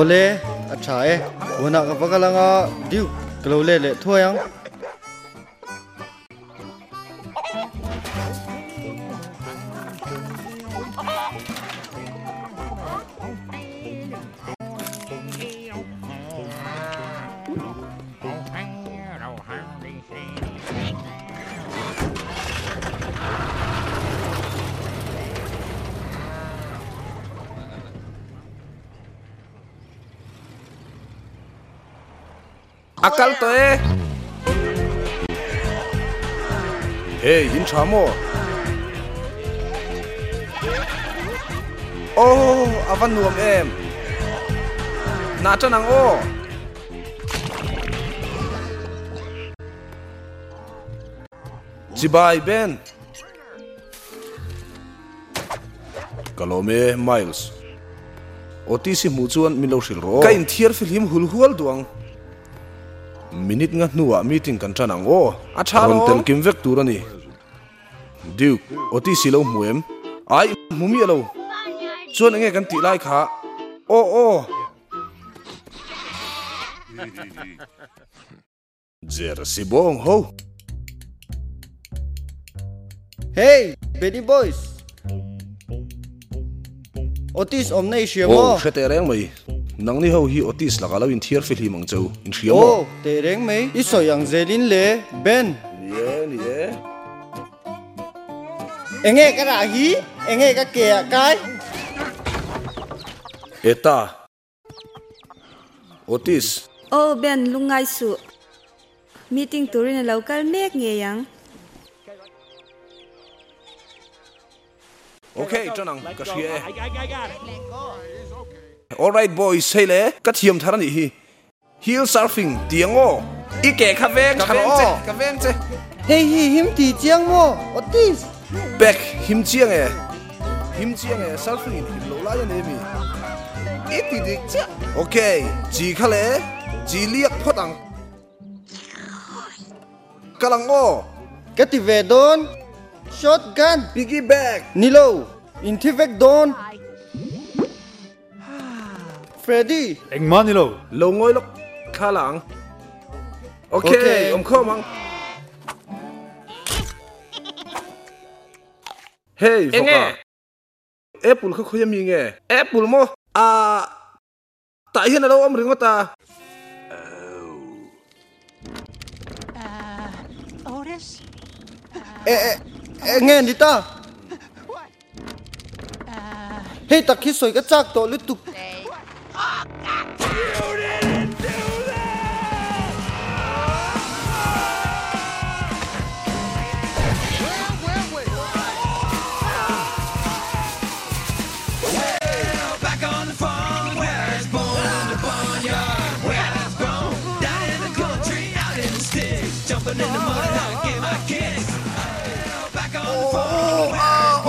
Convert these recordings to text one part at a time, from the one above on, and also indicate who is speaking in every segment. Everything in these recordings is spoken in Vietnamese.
Speaker 1: ole, lê à trái bữa nào các bác lang à điu cái lô
Speaker 2: lê thôi không? Hey in chamo oh avan nuam em na cha nang o Chibai Ben Kalome Miles Otisi mu chuan milo hril ro ka in thiar fil him hul hual duang minute nga nuwa meeting kan chanang o a thalo tel kim vek tur ani duke oti silo muem ai mumi alo chuan nge kan ti lai kha o o jer si bong ho.
Speaker 1: Hey Benny boys. Otis om nei siya mo
Speaker 2: oh shete reng mai nang ni ho hi otis la galo in thiar fil hi mang chau in thriam
Speaker 1: oh te reng mei iso yang zelin le Ben.
Speaker 2: Ye ni ye
Speaker 1: enge ka ra hi enge ka ke kai
Speaker 2: eta otis
Speaker 3: Oh Ben lungai su. Meeting turin na local mek nge yang.
Speaker 2: okay chanang ka shie all right boys say le ka thiam tharani hi. Hill surfing tiango ike kha veng
Speaker 1: Ka veng
Speaker 2: chalo
Speaker 1: che.
Speaker 2: ka veng che
Speaker 1: hey hi him ti chiang mo Otis
Speaker 2: back him chiang e him chiang e surfing in him lo la ya ne mi. Iti dik cha. Okay ji kha le ji liak photang kalang o
Speaker 1: cái ti về đón shotgun.
Speaker 2: Piggyback
Speaker 1: Nilo intivek don Freddy.
Speaker 4: Anh man lo.
Speaker 2: lo ngoi lok kha lang. Okay
Speaker 1: Okay.
Speaker 2: om kho mang hey foka apple kho khoyam mi nge apple mo? A ta hian lo am ringo ta?
Speaker 5: Otis?
Speaker 1: ê ê ê nghe đi ta. Hey ta khi soi cái chắc to lít tục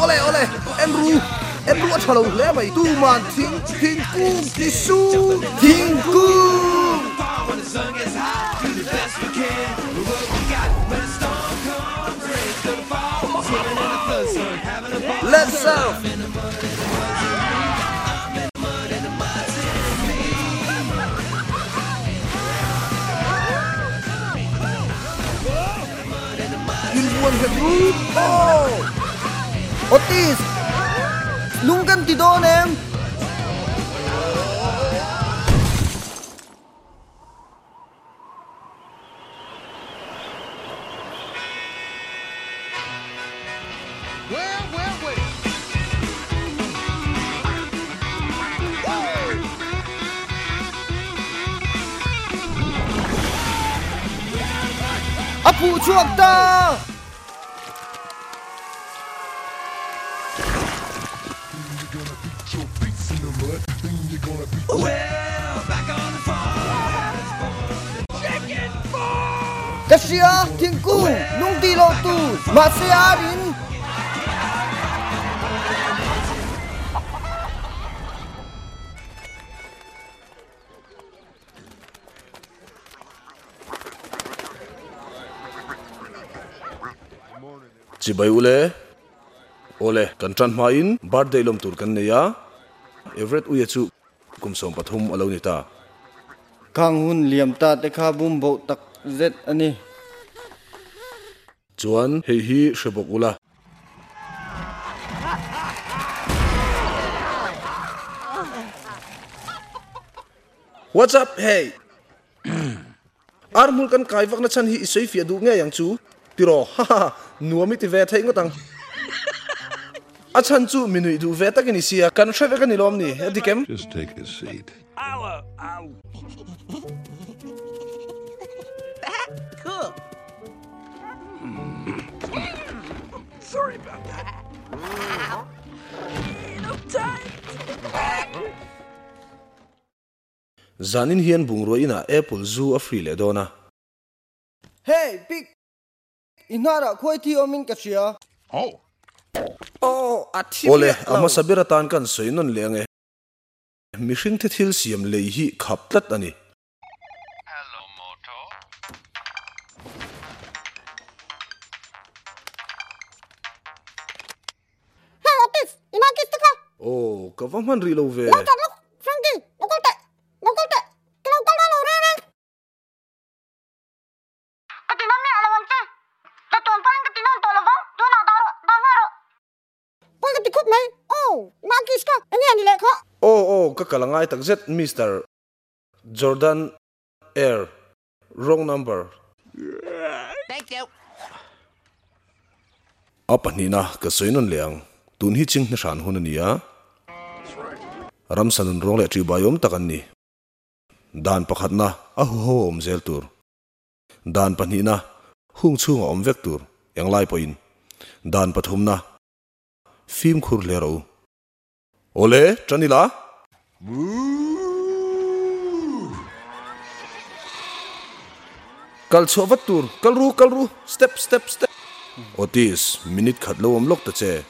Speaker 2: ole ole
Speaker 6: em ru em ru storm lâu lẽ mày tu Swimming in the cung sun, su a cung.
Speaker 2: Let's go. in oh.
Speaker 1: Otis! Lung kan ti don
Speaker 2: chi bai ule? Ole kan tran ma in birthday lom tur kan ne ya everett uye chu kum som pathum alo ni ta.
Speaker 1: Khang hun liam ta te kha bum bo tak zet ani.
Speaker 2: Chuan hei hi hrebok ula. What's up, hey? Armul kan kai vak na chan hi isoi fi adu nge yang chu. Tiro, ha ha, nuami ti ve thai ngotang. A chan chu minui du ve ta kini sia kan shave kan ilom ni, adikem.
Speaker 4: Just take a seat.
Speaker 5: Cool.
Speaker 2: Zanin hian bungro ina apple zoo a free le dona.
Speaker 1: hey big inara khoi thi omin ka sia
Speaker 4: Oh.
Speaker 1: oh athi
Speaker 2: Ole, ama sabira tan kan soinon lenge. Mishing te thil siam lei hi khap tat ani.
Speaker 4: Hello, Moto.
Speaker 7: Hey, Otis, inagis ka.
Speaker 2: Oh, kavaman rilo ve.
Speaker 7: Look, look, Frankie, look at Look at Kau kau lalu rere. Ketina mi alawan ce. Jatuan paling ketina untuk lawang. Tu nak taruh, tangaro. Paling ketikut mai. Oh, nagis ka. Ini yang dilek kok.
Speaker 2: Kakalangai tak zet Mr. Jordan Air. Wrong number.
Speaker 5: Thank you.
Speaker 2: Apa ni na ka soinon leang. Tun hi ching na shan hun niya. Ram sanun rong le tri bayom takan ni. Dan pakhat na a hu ho om zel tur. Dan pani na hung chung om vek tur. Yang lai poin. Dan pathum na phim khur le ro. Ole, chanila? kal chova tur kal ru kal ru. Step step step. Otis minute khat lo om lok ta che.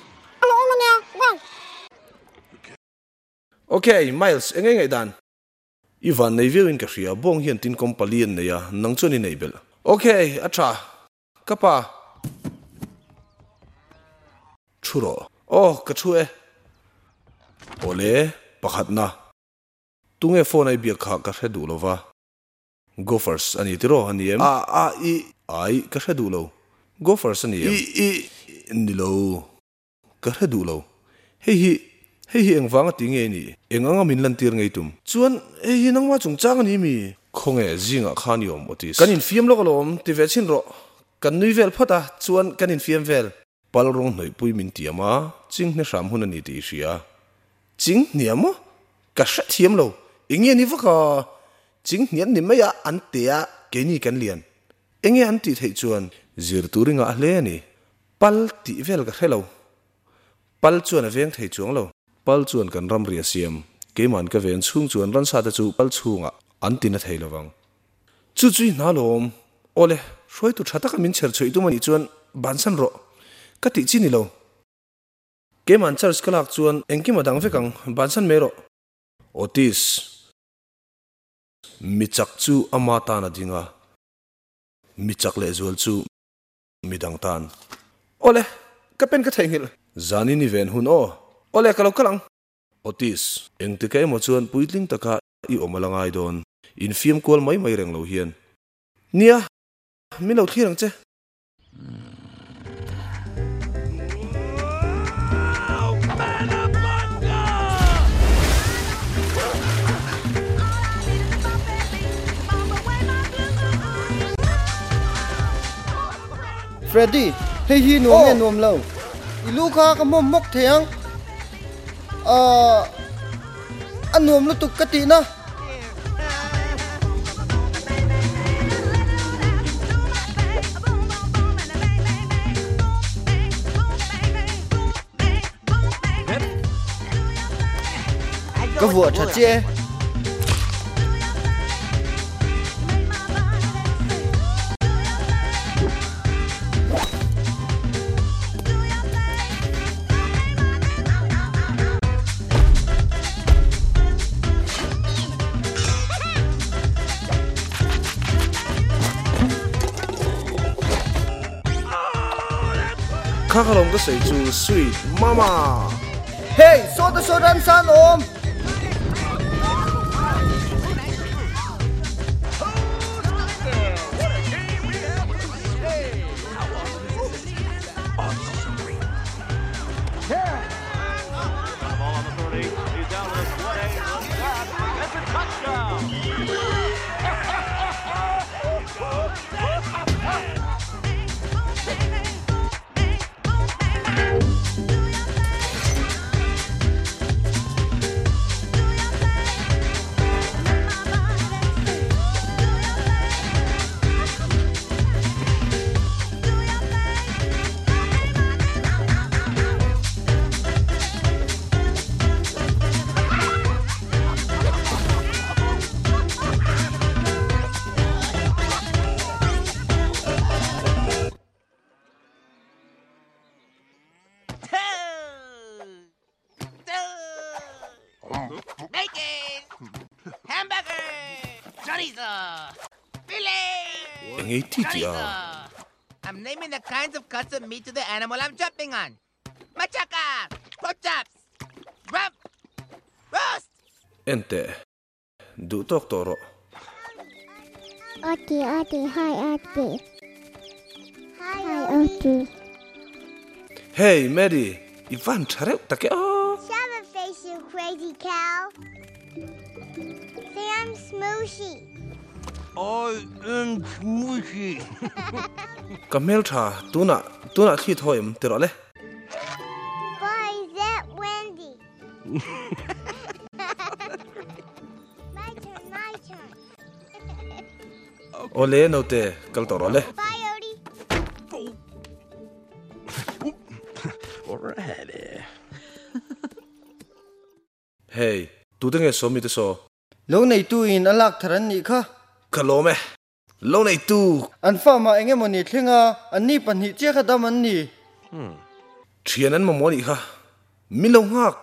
Speaker 2: Okay miles engei ngai dan. Ivan nei virin ka hria bong hian tin kompali an nei a nang choni nei bel. Okay acha. Kapa. Churo. Oh ka chue. Ole. pakhatna tunge phone ai bia kha ka schedule wa gophers ani tiro ani em? A a i. Ai ka schedule gophers ani em? I i. Ndilo ka schedule hei hi hei hi engwang ti nge ni. Enganga min lan tir ngei tum chuan hei hi nangwa chungchang ni mi. Khonge zinga khani om otis. Kanin fiam lo lom ti ve chin ro. Kan nui vel phata chuan kanin fiam vel. Palrong noi pui min tiama ching hne sham hun ani ti sia chính niệm mà cả Ka thiêm lâu ý nghĩa ni vaka. chính niệm ni maya an tea ke ni liền ý nghĩa an ti thei giờ zir turinga ở lên này Pal ti vel ka hello. Pal chuan a veng thei chuang lo. Pal chuan kan ram ria siam. Ke man ka ven chung chuan ran sa ta chu pal chunga. An tin a thei lovang. Chu chui na lom. Ole, shoi tu thata ka min cher choi tu mani chuan bansan ro. Ka ti chi ni lo. Ke man church kalak chuan engki madang vekang bansan mero. Otis. Michak chu ama ta na dinga. Michak le zual chu midang tan. Ole, ka pen ka thengil. Zani ni ven hun o. Ole kalau kalang. Otis, eng te kay mo chuan puitling taka i omalangay don. In film kwal may may reng lo hiyan. Nia, milaw thirang che.
Speaker 1: Freddy hey hi nuam nge nuam lo ilu kha ka mom mok thiang ờ anh nuam lu tuk ka ti na ka vua cha che
Speaker 8: 卡卡龙的水
Speaker 5: 煮 sweet 妈妈。
Speaker 2: 嘿，说着说着上哦。Fillet! Ngititya.
Speaker 5: Uh. I'm naming the kinds of cuts of meat to the animal I'm chopping on. Machaca! Pork chops! Rump! Roast!
Speaker 2: Ente. Du doktoro.
Speaker 9: Ati, Ati, hi, Ati. Hi, Ati.
Speaker 2: Hey, Mary. Ivan, chareu take o. Ah.
Speaker 9: Shove a face, you crazy cow. Say I'm smooshy.
Speaker 2: Ôi, ơn mùi kì. Cảm ơn thà, tú nạ, tú nạ khi thôi em, từ đó lấy.
Speaker 9: Why is that Wendy? my turn, my turn.
Speaker 2: Ô lê nâu tê, cậu tổ đó lấy.
Speaker 9: Bye, Odie.
Speaker 10: Alrighty.
Speaker 2: hey, tú tên nghe số mi tê số.
Speaker 8: Lúc này tôi in alak tharan ni kha
Speaker 2: khá lo mẹ lô này tu anh pha mà anh em mình nhị thiên à anh nhị bản nhị chết khá đam anh nhị hmm. chuyện anh mà muốn đi ha mi lâu ngạc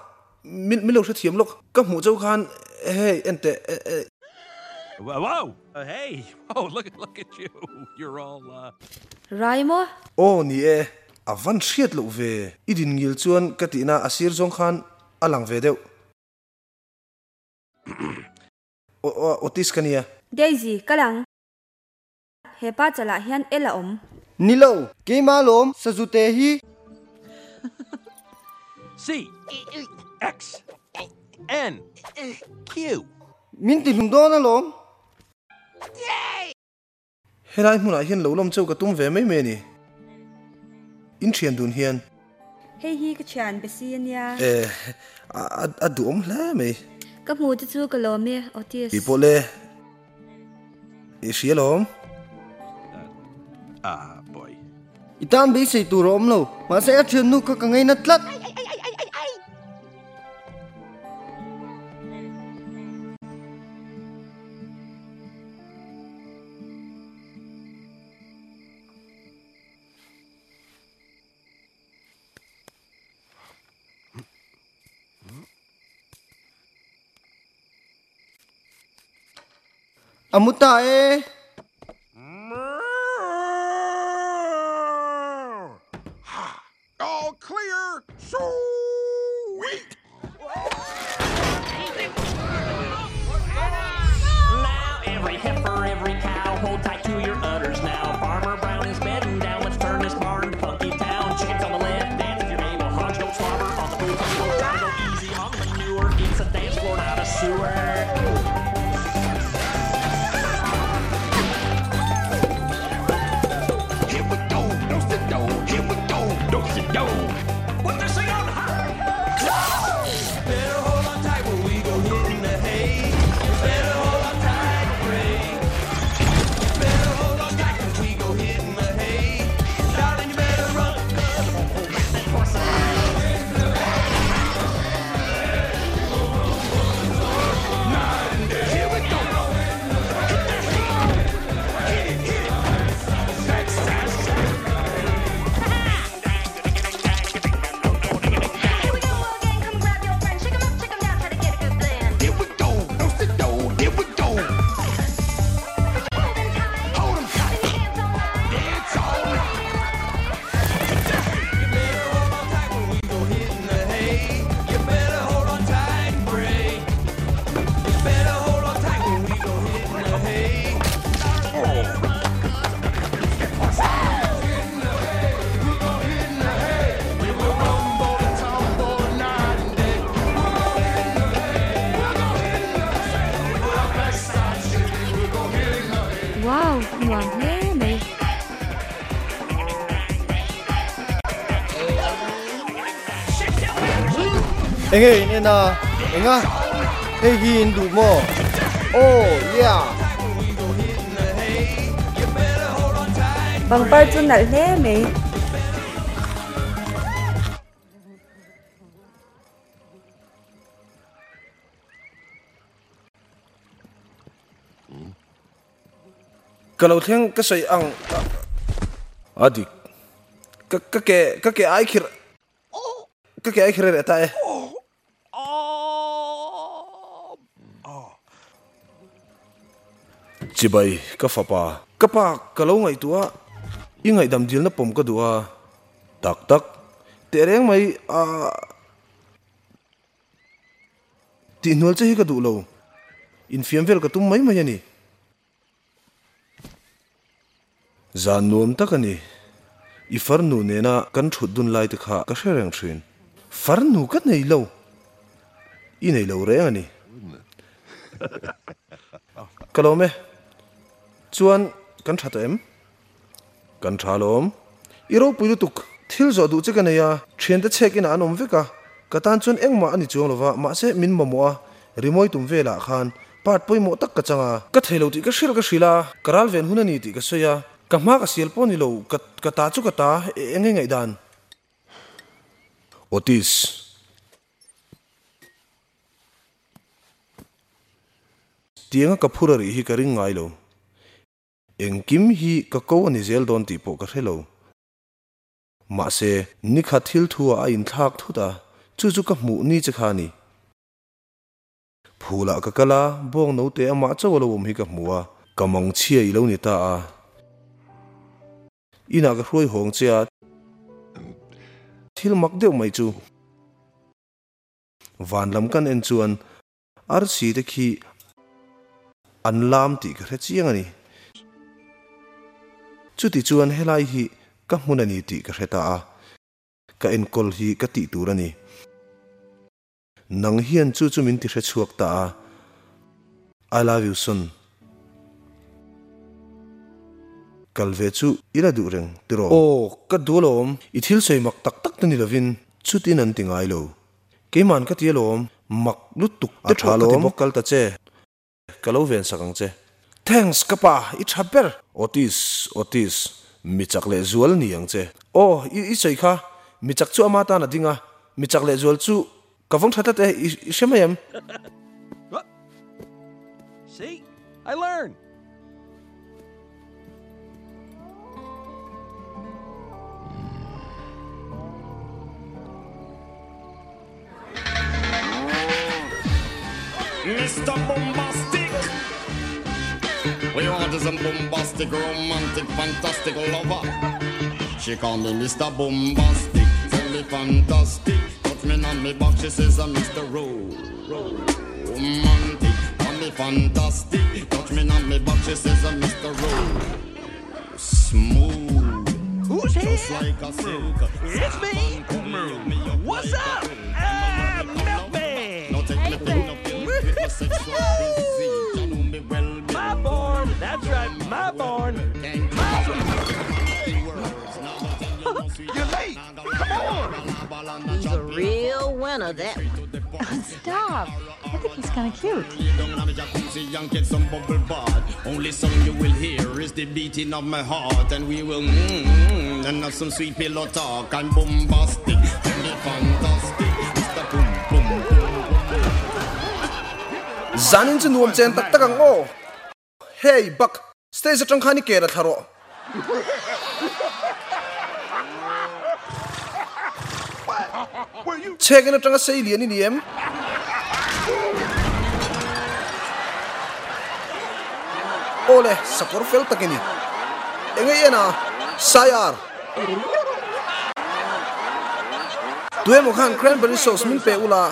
Speaker 2: mi mi lâu sẽ thiếm lúc các mũ châu khan hey anh tệ eh,
Speaker 11: eh. Wow! Uh, hey! Oh, look at look at you! You're all. Uh...
Speaker 2: Raimo? Oh, ni e.
Speaker 3: À, Avan chiet lo ve. Idin ngil chuan katina asir à, zong khan alang ve deu. o, o, otis kania. Daisy kalang hepa chala hian
Speaker 8: ela om nilo kema lom sajute hi
Speaker 11: C X N Q.
Speaker 8: Min ti lung dona lom
Speaker 2: helai hmuna hian lo lom cheu ka tum ve mai me
Speaker 3: ni in thian dun hian hei hi ka thian be si ania eh a a du om hle
Speaker 2: me ka mu chu ka lo me otis ipo le Shalom.
Speaker 11: À, boy.
Speaker 8: Itam bi sei tu rom lo, ma se a thian nu ka ka ngai na tlat. Amuta e
Speaker 1: eng ei ne na enga hei hin du mo. Oh yeah.
Speaker 3: Bằng par chu nal hle mai
Speaker 2: kalau thiang ka sei ang adik. Ka ka ke ka ke ai khir ka ke ai khir ta e chibai ka fapa ka pa kalau ngai tua. Ingai dam dil na pom ka dua tak tak tereng mai a ti nual che ka du lo in fiam vel ka tum mai mai ani zan nuam tak ani i far nu ne na kan thut dun lai te kha ka hre reng thin far nu ka nei lo i nei lo re ani kalome chuan kan tha em? Kan tha lom iro ro tuk, thil zo du che neya nei a thian te chek in anom veka. Katan chuan engma ani chuang lova ma se min mamu rimoi tum vela khan pat poi mo tak ka changa. Ka thelo ti ka shil ka shila karal ven hunani ti ka soya ka ma ka sial poni lo, ka ka ta chu ka ta e enge ngai dan. Otis. Tianga ka phura ri hi ka ring ngai lo eng kim hi ka ko ani zel don ti po ka helo ma se ni kha thil thua a in thak thu ta chu chu ka mu ni che kha ni. Phula ka kala, bong no te ama chaw lo um hi ka muwa kamong chia i lo ni ta a. Ina ka hroi hong chia thil mak deuh mai chu. Van lam kan en chuan, ar si te khi an lam ti ka hre chiang ani chu ti chuan helai hi ka hmun ani ti ka hreta a. Ka en kol hi ka ti tur ani. Nang hian chu chu min ti hre chuak ta a. I love you son. Kalve chu ila du reng tiro o ka dulom i thil sei mak tak tak tani lovin chu tin an tingai lo. Ke man ka ti lom mak lut tuk te tha lo bokal ta che. Kalo ven sakang che thanks kapa i thaber otis otis mi chak le zual ni ang che o i i sei kha mi chak chu ama ta na dinga mi chak le zual chu ka vong thata te i shemayam
Speaker 6: See? I learned.
Speaker 4: Mr. Bombastic. We want is a bombastic, romantic, fantastic lover. She call me Mr. Bombastic, tell me fantastic. Touch me on me back, she says I'm Mr. Ro- Ro- Romantic. Call me fantastic, touch me on me back, she says I'm Mr. Ro- Smooth.
Speaker 6: Who's
Speaker 4: Just
Speaker 6: here?
Speaker 4: like a silk.
Speaker 6: It's me. What's up? Ah, Milkman.
Speaker 4: No take me thing, no pill, with
Speaker 6: You're late. Come on.
Speaker 12: He's a real winner, that one.
Speaker 13: Stop. I think he's kind of cute.
Speaker 4: Down on the jacuzzi and get some bubble bath. Only song you will hear is the beating of my heart, and we will mmm and have some sweet pillow talk and bombastic and fantastic. Mr. Boom Boom Boom.
Speaker 2: zanin chu nuam chen tak tak ang o hey bak stage atang khani ke ra tharo chegen atang sei lian ni niem ole sakor fel takini engai ena sayar tuwe mo khan cranberry sauce min pe ula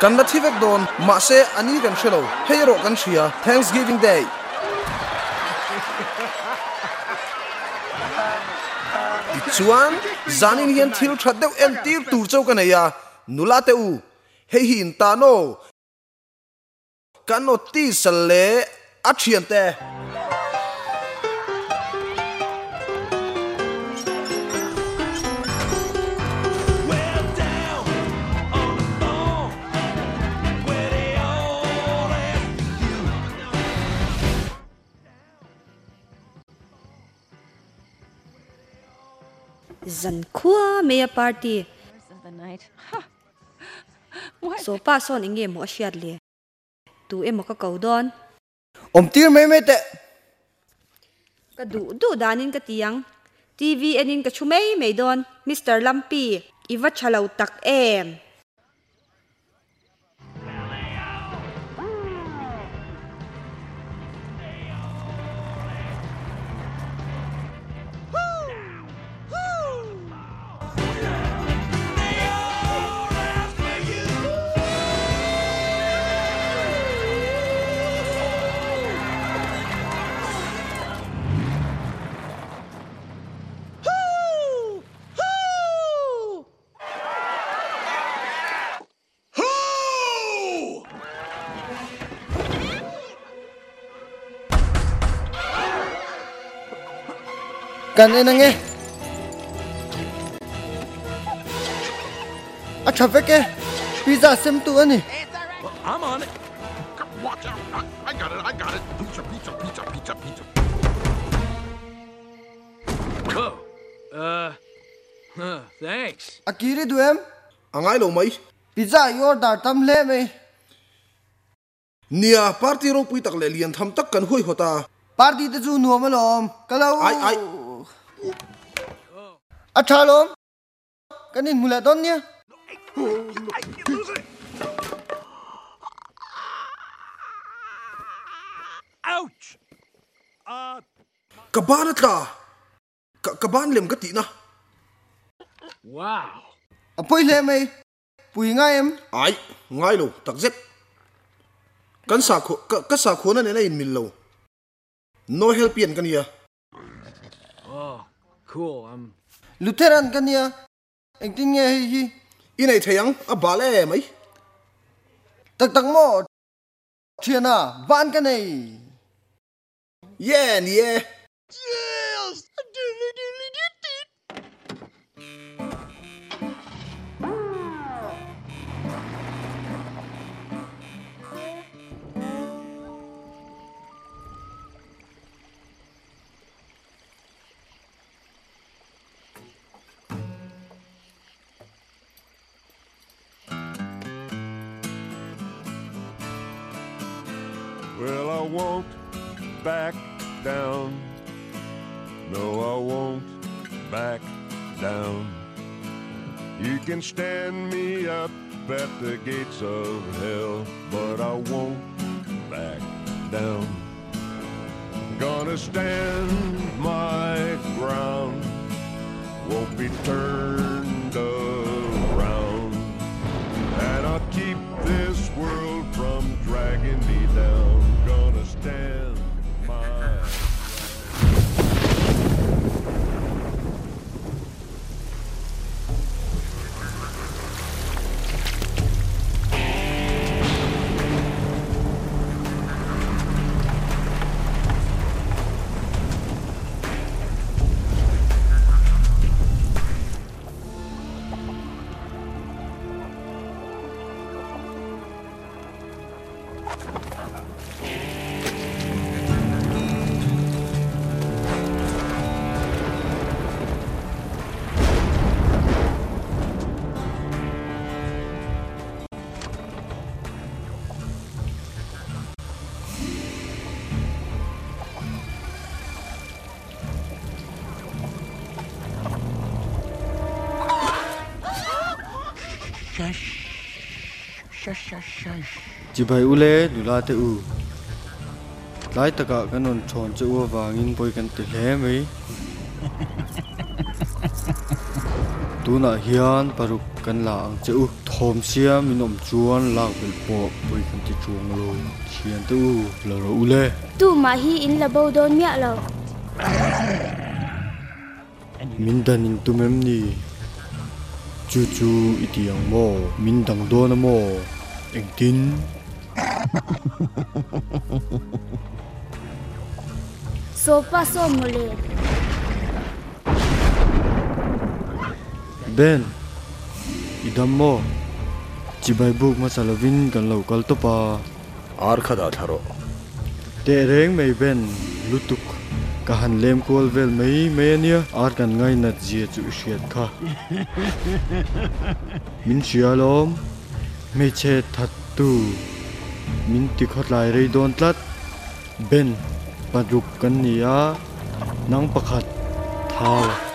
Speaker 2: kan na thivek don ma se ani kan shelo hey ro kan shia thanksgiving day. chuan zanin hian thil that deuh en tir tur chau kan ya nula te u he hin ta no kan no ti sal le a thian te
Speaker 3: zan khua meya party. So pa son inge mo shiat le. Tu emo ka kau don.
Speaker 1: Om tir mai mai te.
Speaker 3: Ka du du danin ka tiang. TV anin ka chumei mei don Mr. Lumpy. Iwa chalau tak em
Speaker 1: kan en ange a chafe ke pizza sem tu ani
Speaker 14: I'm on it. Watch out. I got it. I got it. Pizza, pizza.
Speaker 11: Uh. Huh, thanks.
Speaker 1: yor dar tam le me
Speaker 2: nia party ro pui tak le lian tham tak kan hoi hota
Speaker 1: party te chu nuam alom kalau
Speaker 2: ai ai
Speaker 1: a thalom kanin mula don nia
Speaker 11: Ouch! Uh,
Speaker 2: kaban atla ka kaban lem ka ti na
Speaker 11: wow.
Speaker 1: apoi le me pui nga em.
Speaker 2: Ai ngai lo tak zet kan sa kho ka ka sa kho na ne na in mil lo no help yen kan ya
Speaker 11: Oh, cool. I'm.
Speaker 1: lutheran kan nia engtin nge hi hi
Speaker 2: inai thayang a bale mai
Speaker 1: tak tak mo thiana van kan nei
Speaker 2: yeah yeah
Speaker 15: stand me up at the gates of hell, but I won't back down. Gonna stand my ground, won't be turned
Speaker 1: chỉ bay ule du la te u. Lai taka kan on chon che u wangin poi kan te hle mai tu na hian paruk kan la ang che u. Thom sia min om chuan lak bel po poi kan ti chuang lo hian te u. Lo ro ule.
Speaker 16: Tu mà hi in là bầu đôn miệng lầu.
Speaker 1: min dan in tumem ni. Chu chu itiang mo. Min dang do na mo eng tin
Speaker 16: Sopas omule.
Speaker 1: Ben, idam mo. Cibay buk masalawin kan lokal to pa.
Speaker 2: Arkada tharo.
Speaker 1: Tereng may ben, lutuk.
Speaker 15: Kahan lem kual vel may mayanya arkan ngay nat zia zu usyat ka. Min siyalom, may che tattu. minti khatlai rei don tlat ben padrup kan nia nang pakhat
Speaker 1: thar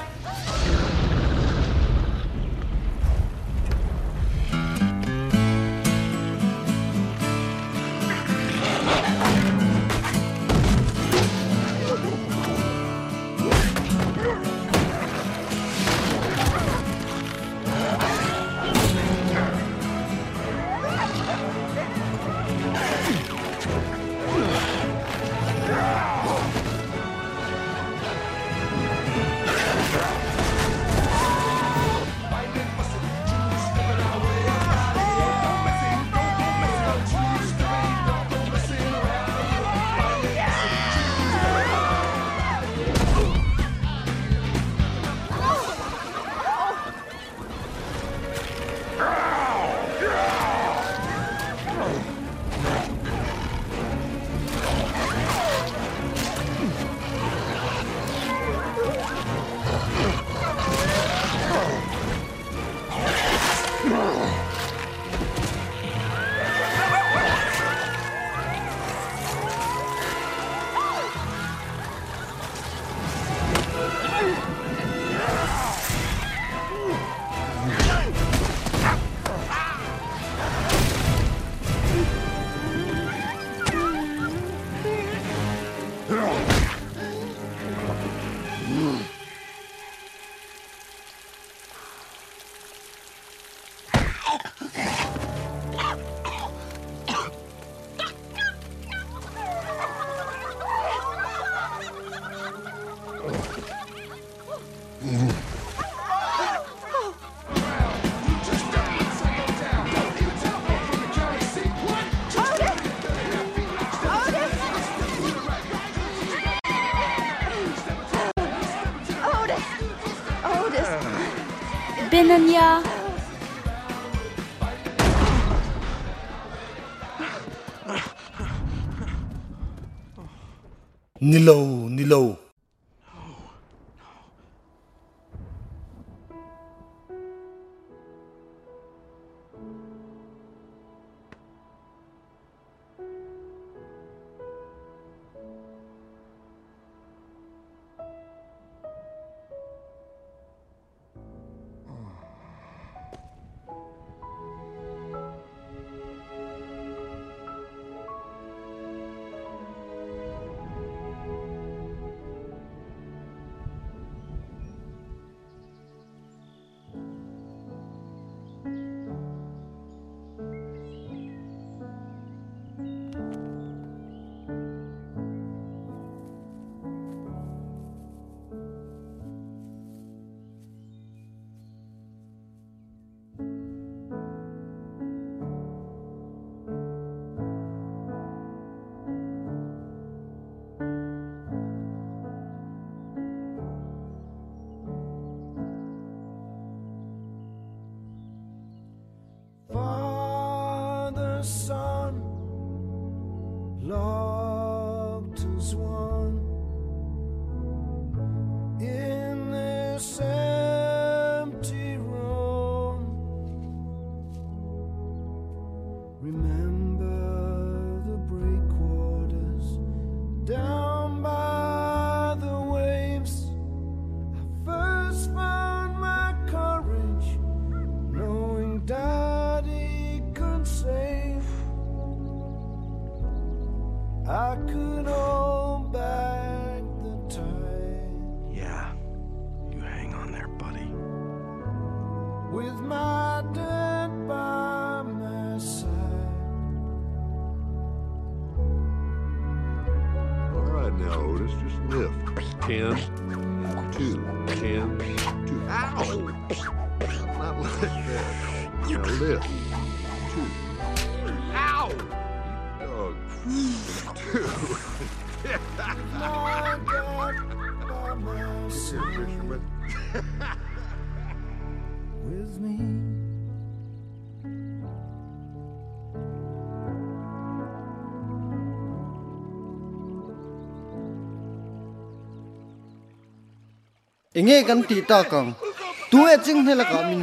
Speaker 1: öğrenin ya.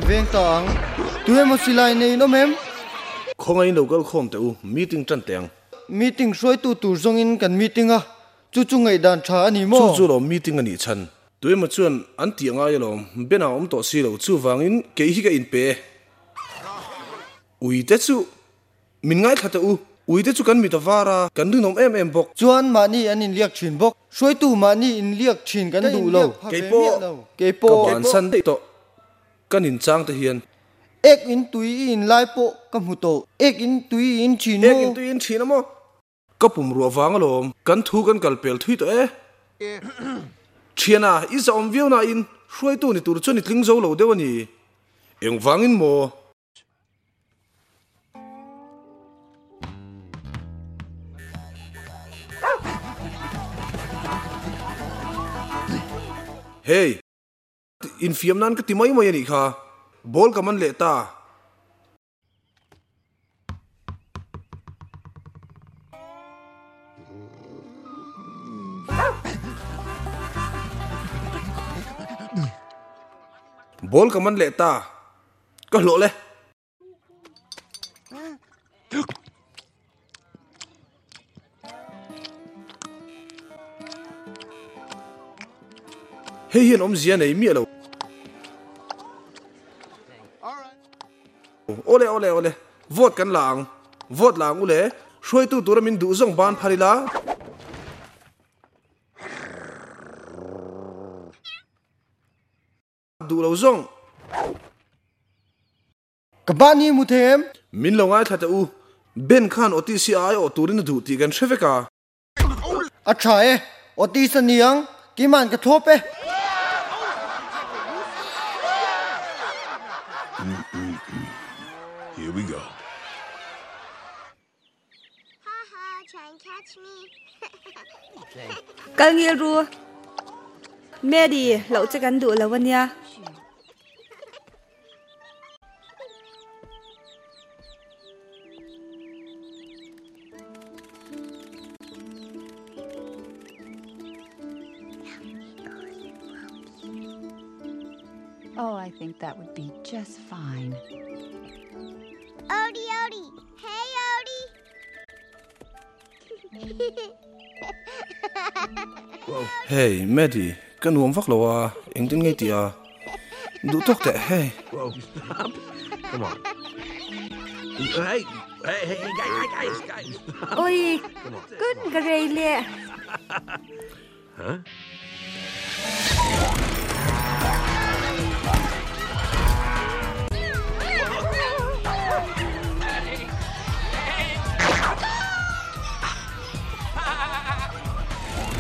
Speaker 1: Veng tang tu e mo silai nei no mem
Speaker 2: khong ai local khom te u meeting chan teng
Speaker 1: meeting soi tu tu zong in kan meeting a. Chu chu ngai dan tha ani mo.
Speaker 2: Chu chu lo meeting ani chan. Tu ma chuan an ti anga ye lo bena om to si lo chu wangin ke hi ka in pe. Ui te chu min ngai thata u ui te chu kan mi ta vara. Kan du nom em em bok.
Speaker 1: Chuan ma ni an in liak thin bok soi tu ma ni in liak thin kan du lo.
Speaker 2: ke po
Speaker 1: ke po
Speaker 2: ka ban san te to. Kan in chang te hian.
Speaker 1: Ek in tui in lai po ka mu to. Ek in tui in chin
Speaker 2: ek in tui in chin mo. Ka pum ro wang lo kan thu kan kal pel thui to e. Chiana is om viu na in. Hruai tu ni tur chu ni tling zo lo ni. Eng wangin mo man le ta bol ka man le ta ka lo le hey hian om zia nei mi lo ole ole ole. Vote kan lang. Vote lang ule shoi tu tura min du zong ban pharila du lo zong.
Speaker 1: Kabani mu them.
Speaker 2: Min lo ngai thata u. Ben khan oti si ai o turin du ti gan sheveka
Speaker 1: a tha e oti saniang ki man ka thop e
Speaker 11: Here we go.
Speaker 9: Haha, try and catch me.
Speaker 3: Kal ngil ru Mary lo che kan du lo wania
Speaker 13: Oh, I think that would be just fine.
Speaker 9: Odie, Odie. Hey, Odie.
Speaker 2: hey Maddie kan nuam vak lo a eng tin ngai ti a du tok te hey
Speaker 11: Whoa, stop. Come on. Hey, hey, hey, hey, guys, guys, guys.
Speaker 3: ôi good gray le
Speaker 11: Huh?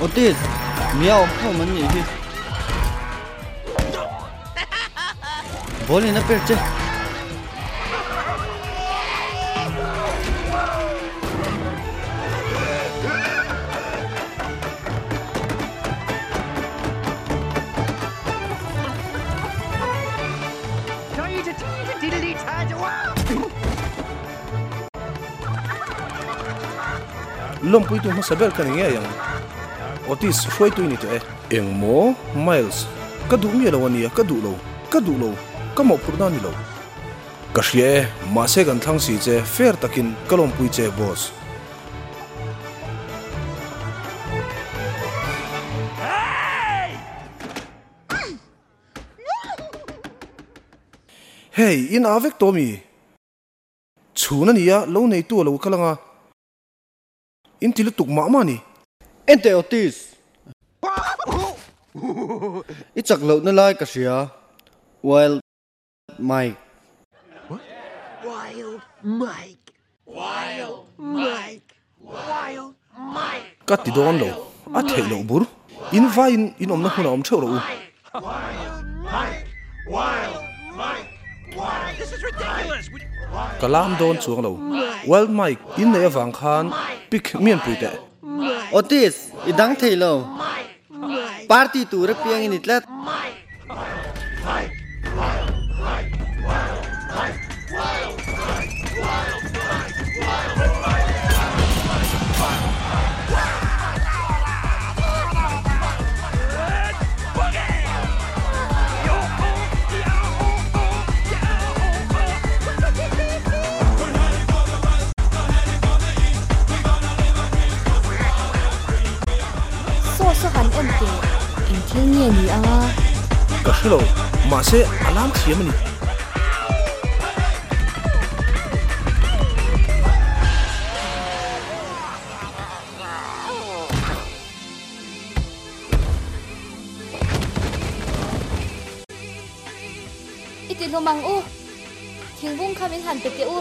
Speaker 1: Otis miao pho man ni hi boli na per che
Speaker 2: lom pui tu ma saber kan nge yang otis shoi tu ni te. Eng mo miles. Ka du mi lo ania ka du lo. Ka du lo. Ka mo phur na ni lo. Ka hrie ma se kan thlang si che fair takin kalom pui che boss. Hey! In avek tomi chuna nia lo nei tu lo kalanga. In tilu tuk ma ma ni
Speaker 1: ente otis i chak lo na lai ka sia while mike.
Speaker 6: Wild Mike. Wild Mike. Wild Mike.
Speaker 2: ka ti don lo a thei lo bur in va in in om na huna om theu ro u
Speaker 6: This is ridiculous.
Speaker 2: Kalam don chuang lo well mike in ne awang khan pik mian pui te
Speaker 1: Otis, idang thailo. Party tour piang
Speaker 16: ini telat. In thil nge ni mà
Speaker 2: ka hilo ma se alam thiam ni
Speaker 16: itin humang u thingbung khamin hẳn pe te u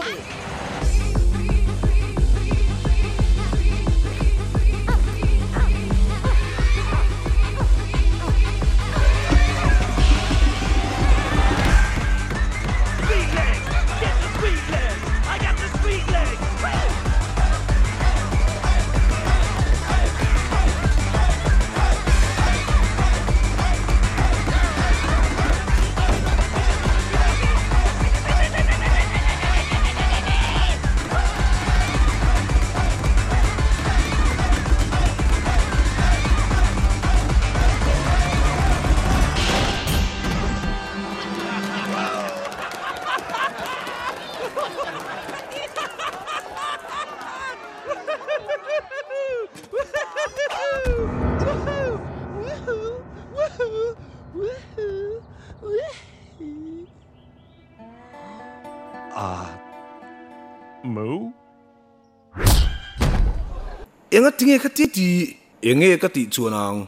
Speaker 2: enga tinge ka ti ti enge ka ti chuanang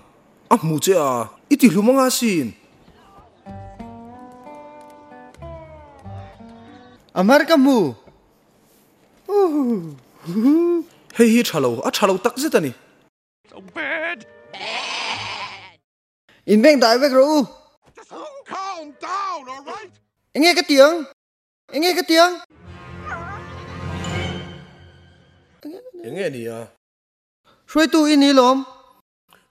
Speaker 2: a mu che a iti hlumanga sin
Speaker 1: America mu.
Speaker 2: hei hi thalo a thalo tak zetani
Speaker 17: So bad.
Speaker 1: In beng dai vek ro.
Speaker 17: Calm down, all right?
Speaker 1: Nghe cái tiếng. Nghe cái tiếng.
Speaker 2: enge ni
Speaker 1: Shui tu in ni lom.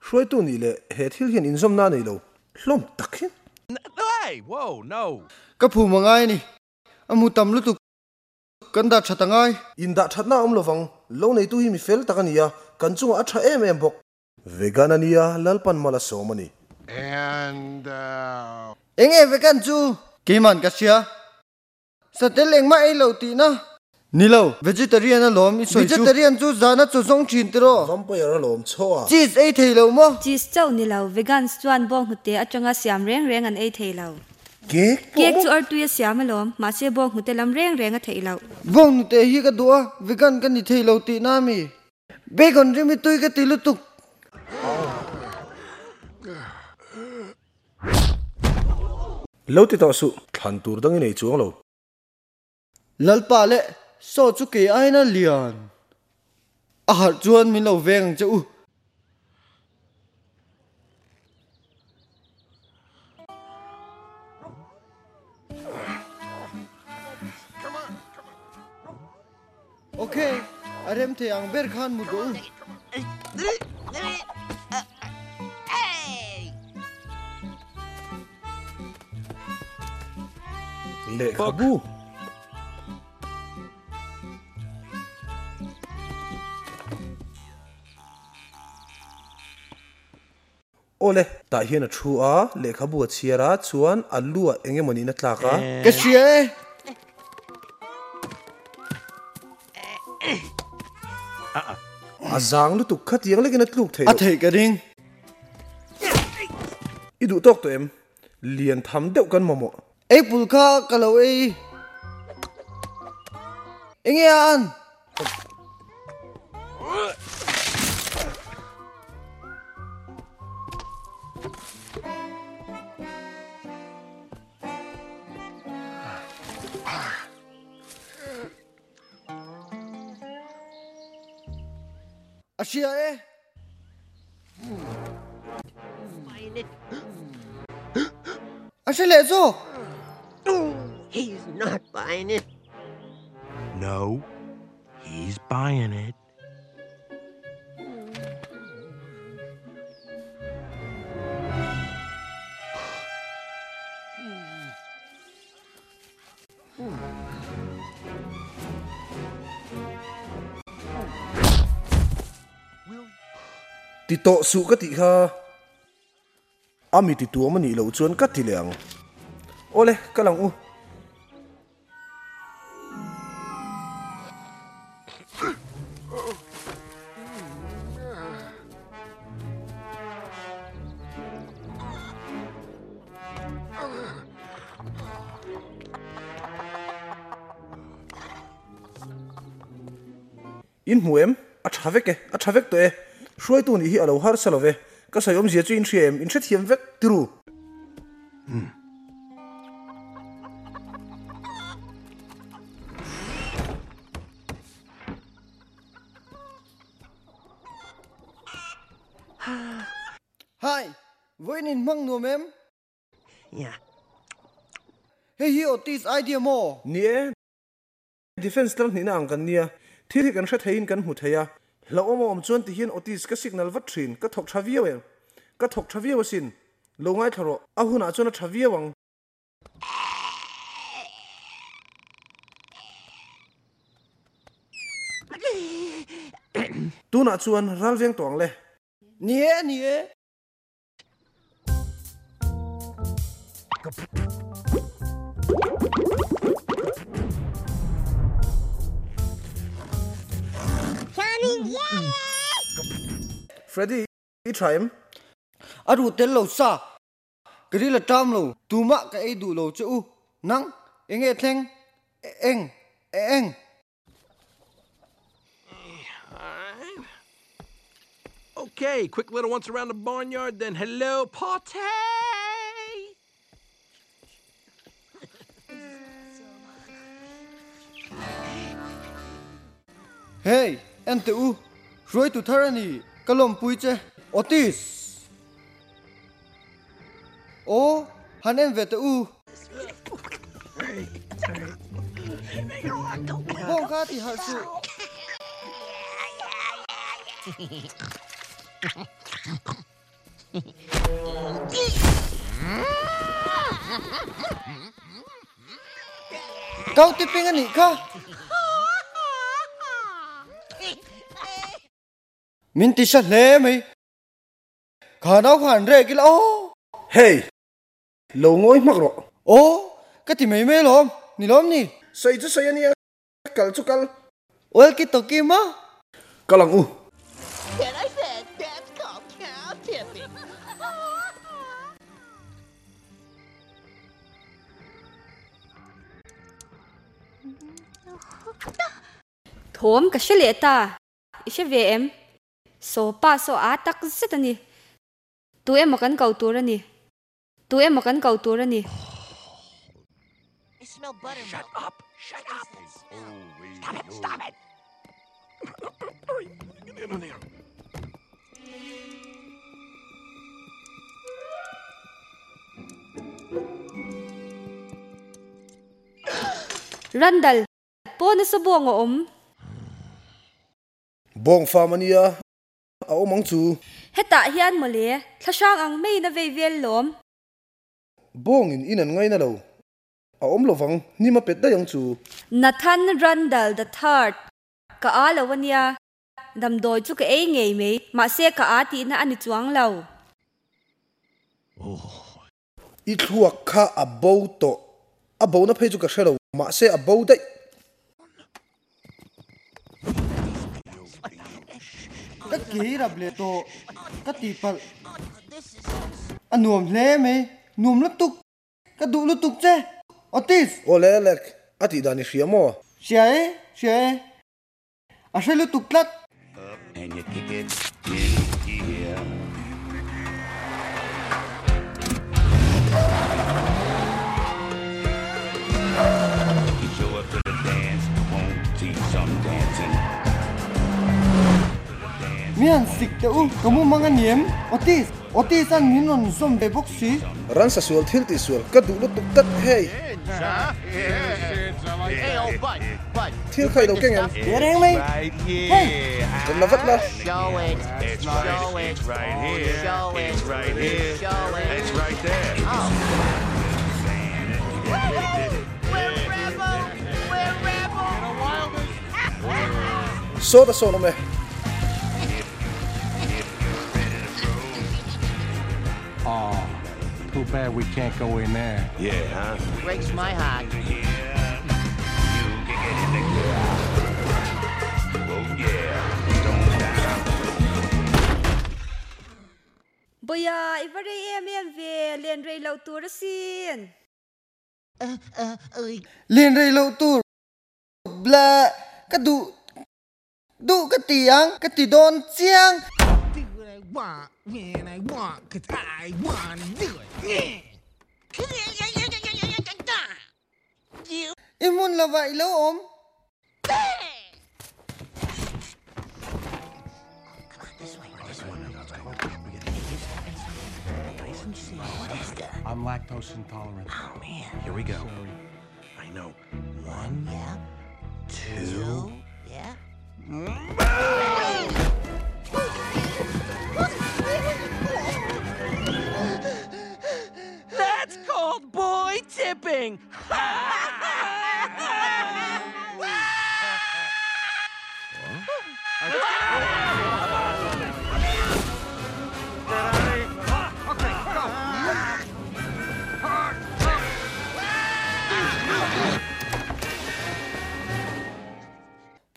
Speaker 2: hruai tu ni le he thil hian in zom na nei lo hlom tak hin
Speaker 17: Hey, whoa, no.
Speaker 1: Ka phu mangai ni. Amu tam lu tu. Kan da chatangai.
Speaker 2: in da thatna om lovang lo nei tu hi mi fel takania kan chunga a tha em em bok vegan ania lalpan mala somani
Speaker 17: And, uh.
Speaker 1: Enge ve kan chu. Ke man ka sia. Sa te leng ma ai lo ti na. Ni lo vegetarian a lom i soi chu. Vegetarian chu zana chu song chin tro.
Speaker 2: vampire lom choa
Speaker 1: Cheese ai thei lo mo.
Speaker 3: cheese chau ni lo vegan chuan bong hute atanga siam reng reng an ei thei lo
Speaker 2: ke
Speaker 3: cake chu ar tuya siam alom ma se bong hute lam reng reng a thei lo
Speaker 1: Vong nu te hi ka dua. Vegan kan ni thei lo ti na mi. Bacon ri mi tui ka ti lu tuk.
Speaker 2: lo ti to su thlan tur dang nei chuang lo
Speaker 1: lalpa le so chu ke ai na lian? A har chuan min lo veng chu. U okay arem the ang ber khan mu do
Speaker 2: le khabu ole ta hian a thu a le khabu a chiara chuan alu a enge mani na tlaka
Speaker 1: ka sia
Speaker 2: a zang lu tu khat yang le na tluk thei
Speaker 1: a thei ka ding.
Speaker 2: I du tok to em. Lian tham deuh kan momo
Speaker 1: ei pul kha ka lo ei enge an Asia le
Speaker 12: He's not buying it.
Speaker 17: No, he's buying it.
Speaker 2: ti to su ka ti kha ami ti tu mani lo chuan ka ti leng ole ka lang u. In huem a thavek e a thavek to e. Hruai tu ni hi alo har salove ka sayom zia chu in thriem in thret hiam vek tiru
Speaker 1: Hai, với nín măng nuông em.
Speaker 12: Yeah.
Speaker 1: Hey, hi Otis idea mo.
Speaker 2: nie defense tel ni na ang kan nia thil hi kan hret hein kan hmu theia lo om om chuan ti hian otis ka signal vat thin ka thok thavia we ka thok thavia wasin lo ngai tharo a huna chuan a thavia wang tuna chuan ral veng tawng le.
Speaker 1: Nie, nie.
Speaker 2: Freddy i try
Speaker 1: Adu tel lo sa. Kari la tam lo. Tu ma ka e du lo chu. Nang, eng e theng. Eng, eng.
Speaker 17: Okay, quick little once around the barnyard, then hello, party!
Speaker 1: Hey, ente u. Roi tu tharani. Kalom pui che. Otis. O, han en vet u. Bong ka ti har su. Kau ti ping ani Min ti sa le mai. Khả nào khoản rẻ cái ô.
Speaker 2: hey lo ngoi mak ro
Speaker 1: Ô, cái ti mấy mấy lom. Ni lom ni.
Speaker 2: sai chu sai ania kal chu kal
Speaker 1: Well, cái tổ kim á.
Speaker 2: u
Speaker 12: that's called cow tipping.
Speaker 3: Thom ka shele ta. Ishe ve em. So pa so a tak zet ani. Tu em makan kau tur ani. Tu em makan kau tur ani.
Speaker 12: I smell buttermilk.
Speaker 17: Shut up! Shut up!
Speaker 12: Stop it! Stop it!
Speaker 17: Get in there.
Speaker 3: Randal. Po na sa buong om.
Speaker 2: bong farm ania a omang chu
Speaker 3: Heta hian mo le. Thlasang ang may na ve vel lom.
Speaker 2: bong in inan ngai na lo a om lovang ni ma pet da yang chu
Speaker 3: Nathan Randall the third. Ka ala wania. Dam doi chu ka e ngei me. Ma se ka ati na ani chuang lau.
Speaker 2: i thuak kha a bo to a bo na phei chu ka hrelo ma se a bo
Speaker 1: Cái kỹ rập lệ tổ. Cái tì pal. À nuông lê mày. Nuông lấp tục. Cái đủ lấp tục che. Otis.
Speaker 2: o le lek a ti dani hriamo
Speaker 1: Xia e. Xia e. À sẽ lấp tục lát. Mian sik te u. Kamu mga niem. Otis. Otis an minon som be boxi.
Speaker 2: ran sa sual thil ti sual ka du lu tuk tat hey
Speaker 5: oh,
Speaker 2: thil khai lo keng em
Speaker 1: Dia reng
Speaker 17: here.
Speaker 1: Hey.
Speaker 2: kan na vat la
Speaker 5: Show it.
Speaker 17: It's
Speaker 5: Show
Speaker 17: right.
Speaker 5: it.
Speaker 17: It's right here.
Speaker 5: Show it.
Speaker 17: It's right here.
Speaker 5: Show it.
Speaker 17: It's right there.
Speaker 5: We're rebels. We're rebels.
Speaker 2: so da
Speaker 17: Oh, too bad we can't go in there. Yeah, huh?
Speaker 5: Breaks my heart.
Speaker 3: Boya, ivare em em ve len rei lau tur sin.
Speaker 1: Liền rây lâu tu. Bla. Cái đủ. du ka tiang ka ti don chiang
Speaker 5: I want when I want, cause I want to do it. You
Speaker 1: imun la vai lo om
Speaker 17: I'm lactose intolerant.
Speaker 18: Oh man, here we go. I know. One,
Speaker 5: yeah,
Speaker 18: two.
Speaker 5: yeah.
Speaker 11: Tipping.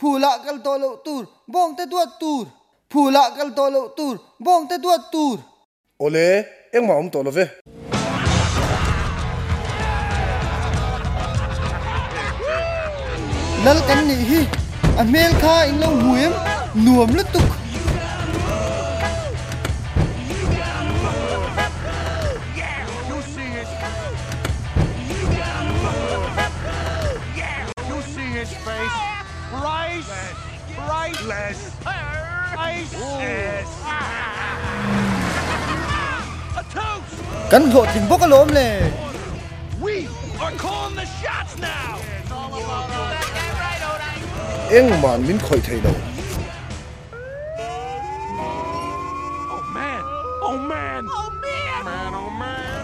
Speaker 1: phula kal to lo tur bong te duat tur phula kal to lo tur bong te duat tur
Speaker 2: ole eng ma om to lo ve
Speaker 1: lal kan ni hi a mel kha in lo muem nuam lu tuk
Speaker 17: You see Less.
Speaker 11: We are calling the shot.
Speaker 2: Eng man min khoi thei lo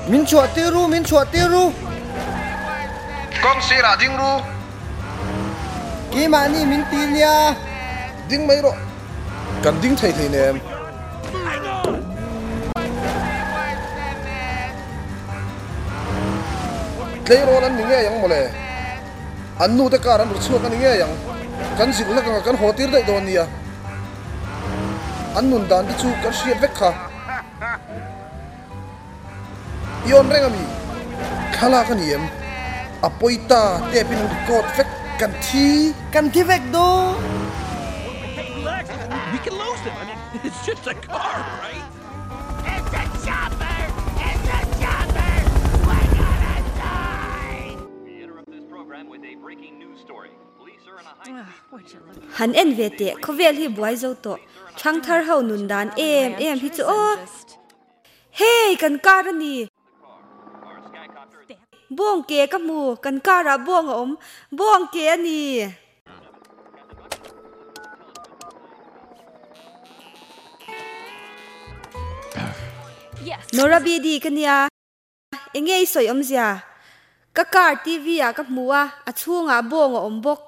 Speaker 1: min chua ti ru min chua ti ru
Speaker 2: con se ra ding ru
Speaker 1: ki ma ni min ti lia
Speaker 2: ding mai ro kan ding thei thei nem lấy rồi anh nghe yang mole anh nu ta cả anh ruột anh nghe yang kan zil la kan kan hotir dai don nia an nun dan chu kan siat vek kha yon renga mi khala kan yem apoita te pin kot vek kan thi
Speaker 1: kan thi vek do
Speaker 11: Relax. We can lose them. I mean, it's just a car, right?
Speaker 5: It's a chopper! It's a chopper! We're gonna die!
Speaker 13: We interrupt this program with a breaking news story. ฮันเอ็น
Speaker 3: เวเตะเขาเวลที่บวยโจ้โตช่างทารเฮานุนดานเอมเอมพิจูโอเฮ้กันการนี่บ่วงเกกับหมูกันการะบ่วงอมบ่วงเกนี่
Speaker 13: โนรา
Speaker 3: บีดีกันเนี่ยเอ็งไงสวยอมเสียกะการทีวีอะกับมูออะช่วงอะบ่วงอมบก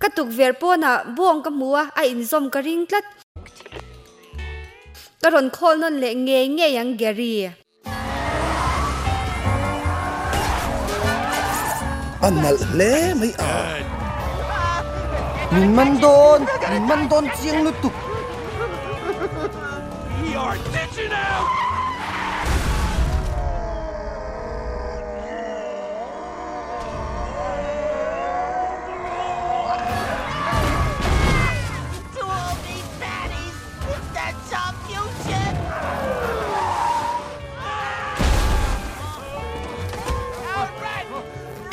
Speaker 3: ka tuk ver po na bong ka muwa a in zom ka ring tlat. Ka ron khol non le nge nge yang geri.
Speaker 2: Anal le mai a.
Speaker 1: Min man don min man don chiang lu tuk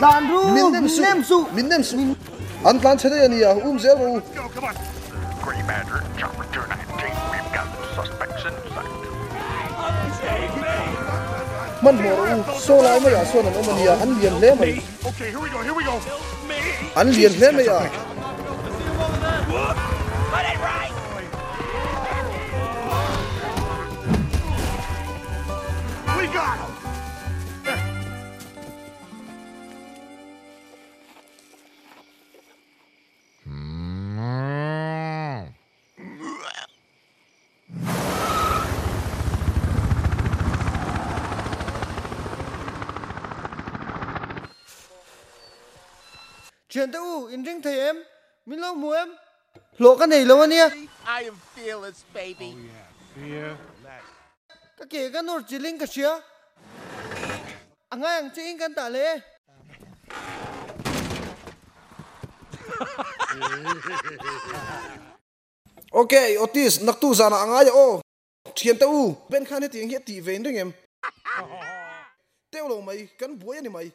Speaker 1: tlan ru
Speaker 2: min nem su
Speaker 1: nem su
Speaker 2: min nem su an tlan chhe dai ania um zel ro
Speaker 17: Go, come on. Gray Badger, Chopper 219. We've got suspects in sight.
Speaker 2: man mo ro so lai mai a so na ma nia an lian le mai
Speaker 17: Okay, here we go, here we go.
Speaker 2: an lian le mai a
Speaker 1: chuyện ta u in ring thầy em. Min lo mu em. Lo cái này lo anh ya
Speaker 5: I am fearless, baby.
Speaker 17: Fear.
Speaker 1: cái kia cái nor chỉ linh cái xia anh ngay anh chỉ in cái ta lệ
Speaker 2: okay otis nak tu zana anga ya o thian ta u ben khan he tiang he ti vein ding em. Teo lo mai kan buai ni mai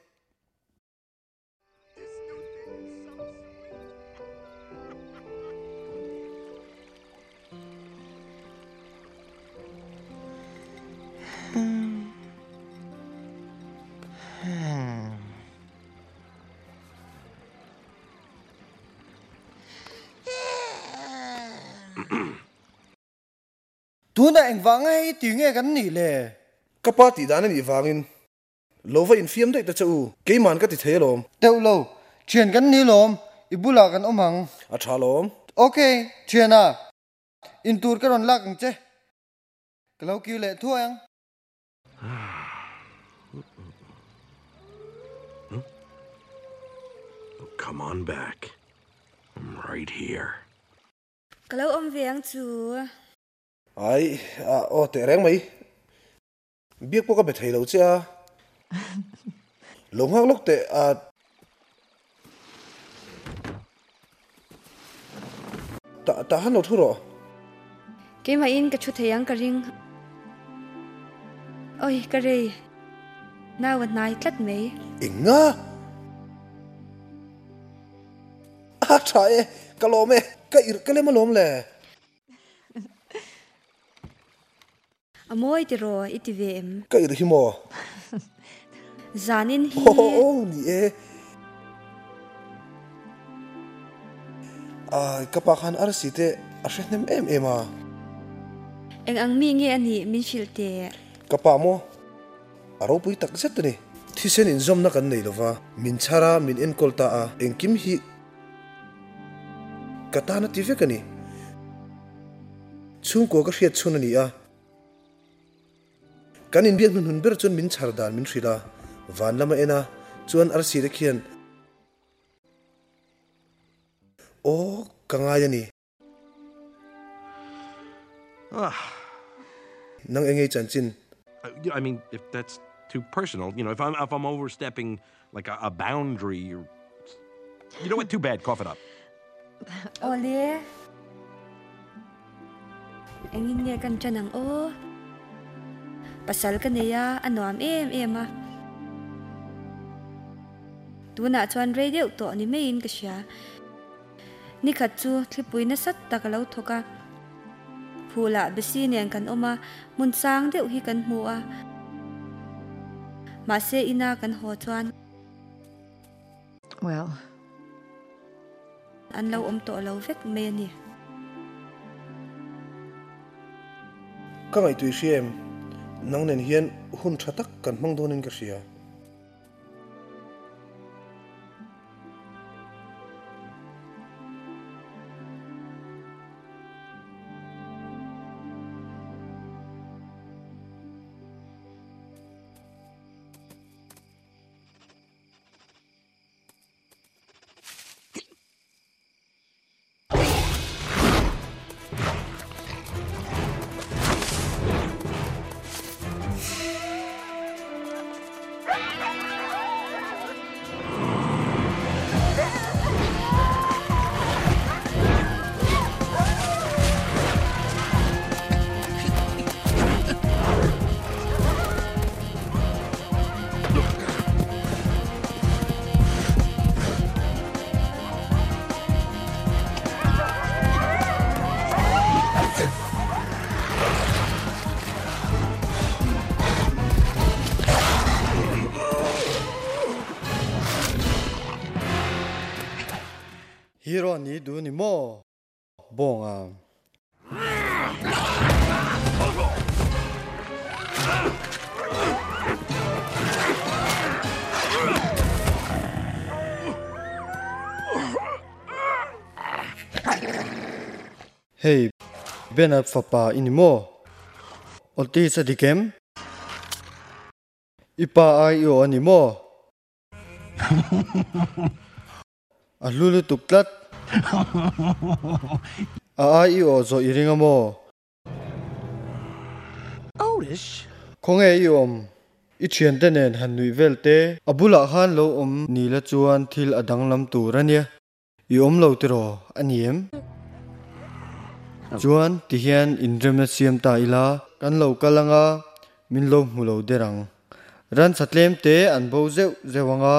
Speaker 19: tu na eng wang ai ti nge kan ni le
Speaker 2: kapa ti dan ni wangin lova in. Fiam dei ta chu ke man ka ti thelom
Speaker 19: teu lo chen kan ni lom ibula kan om hang
Speaker 2: a tha lom
Speaker 19: okay chen a in tur ka ron lak ang che kalau ki le thu ang
Speaker 11: Come on back. I'm right here.
Speaker 3: Kalau om viang chu.
Speaker 2: Ai a o te reng mai biak po ka be thei lo cha lông hang lúc te a ta ta han lo thu ro
Speaker 3: Ke ma in ka chu theyang ka ring. Oi ka re. Na wat nai tlat me.
Speaker 2: inga a tha e ka lo me ka ir ka le ma lom le
Speaker 3: Amoy ti ro iti vem.
Speaker 2: ka ir hi mo
Speaker 3: Zanin hi.
Speaker 2: ho ni e a ka pa khan ar si te a hre nem em em a
Speaker 3: Eng ang mi nge ani min shil te.
Speaker 2: ka pa mo aro pui tak zet ni thisen in zom na kan nei lova min chara min en kolta a eng kim hi katana ti vekani chung ko ka hriat chun ani a kan in biak nun hun ber chun min char dan min thrila van lama ena chuan ar si khian o kanga yani
Speaker 11: Ah,
Speaker 2: nang engei chanchin
Speaker 11: uh, I mean, if that's too personal, you know, if I'm if I'm overstepping like a, a boundary, or you know what? Too bad. Cough it up.
Speaker 3: Ole. Eng in nge kan chanang o. Pasal ka niya anuam em em a. Tu na chuan radio to ni main ka siya. Ni khat chu thlipui na sat ta ka lo thoka. Phula besi nen kan oma mun sang deuh hi kan hmu a. Ma se ina kan ho chuan
Speaker 13: Well,
Speaker 3: an lo om to lo vek me ni.
Speaker 2: ka ngai tui shem nang nen hian hun thatak kan mang donin ka ria
Speaker 1: ben at fapa ini mo. Olti sa dikem ipa ai o ani mo. A lulu tuklat a ai o zo iringa mo.
Speaker 11: Otis.
Speaker 1: khong e i om. I thian te nen han nui vel te. Abula khan lo om. Ni la chuan thil adang lam tur ania i om lo te ro. Aniem Ờ. chuan ti hian indrem siam ta ila kan lo kalanga min lo mu lo derang. Ran satlem te an bo zeu zewanga.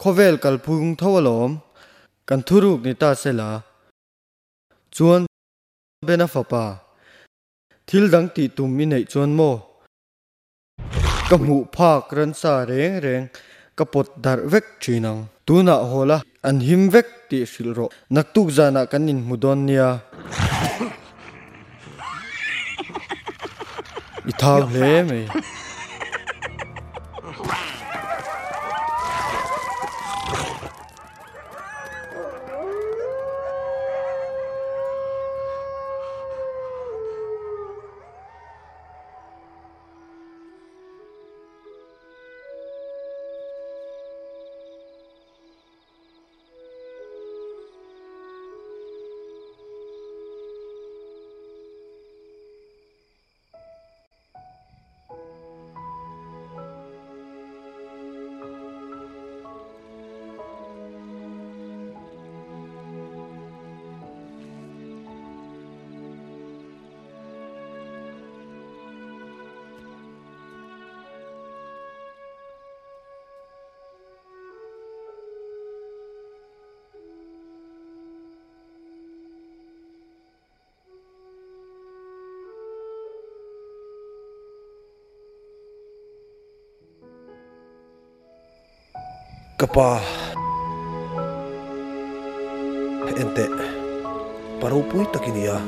Speaker 1: Khovel kalpung thawalom kan thuruk ni ta sela. Chuan bena fapa thil dang ti tum mi nei chuan mo. Ka mu phak ran sa reng reng. Kapot dar vek thinang tuna hola an him vek ti sil ro. Nak tuk zana kan in mudon nia. I thau hle me
Speaker 2: pa Ente. Paru pui takinia.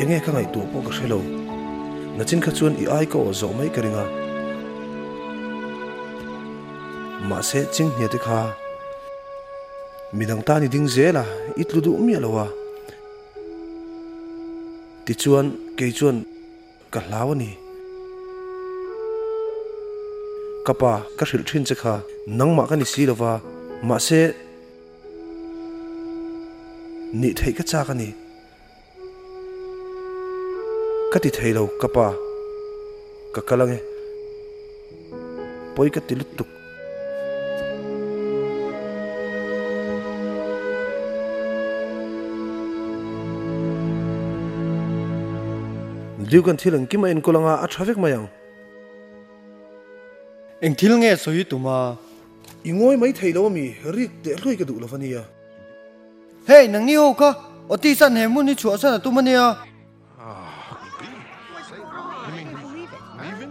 Speaker 2: Enge ka ngai tu po ka shelo. Na chin kha chuan i ai ko zo mai karinga. Ma se ching hne te kha. Midang ta ni ding zela itlu du mi alawa. Ti chuan ke chuan ka hlawani kapa, ka hril thin che kha nangma ka ni si lova ma se ni thei ka cha ka ni. Ka ti thei lo, kapa. Ka kalange poi ka tilut tuk. Liu kan thilang kima in kolanga a traffic mayang
Speaker 1: eng thil nge soi tuma.
Speaker 2: Ingoi mai thei lo mi rik te hloi ka du lo vania
Speaker 1: hey nang ni ho ka? Oti san he mun ni chu san tu mania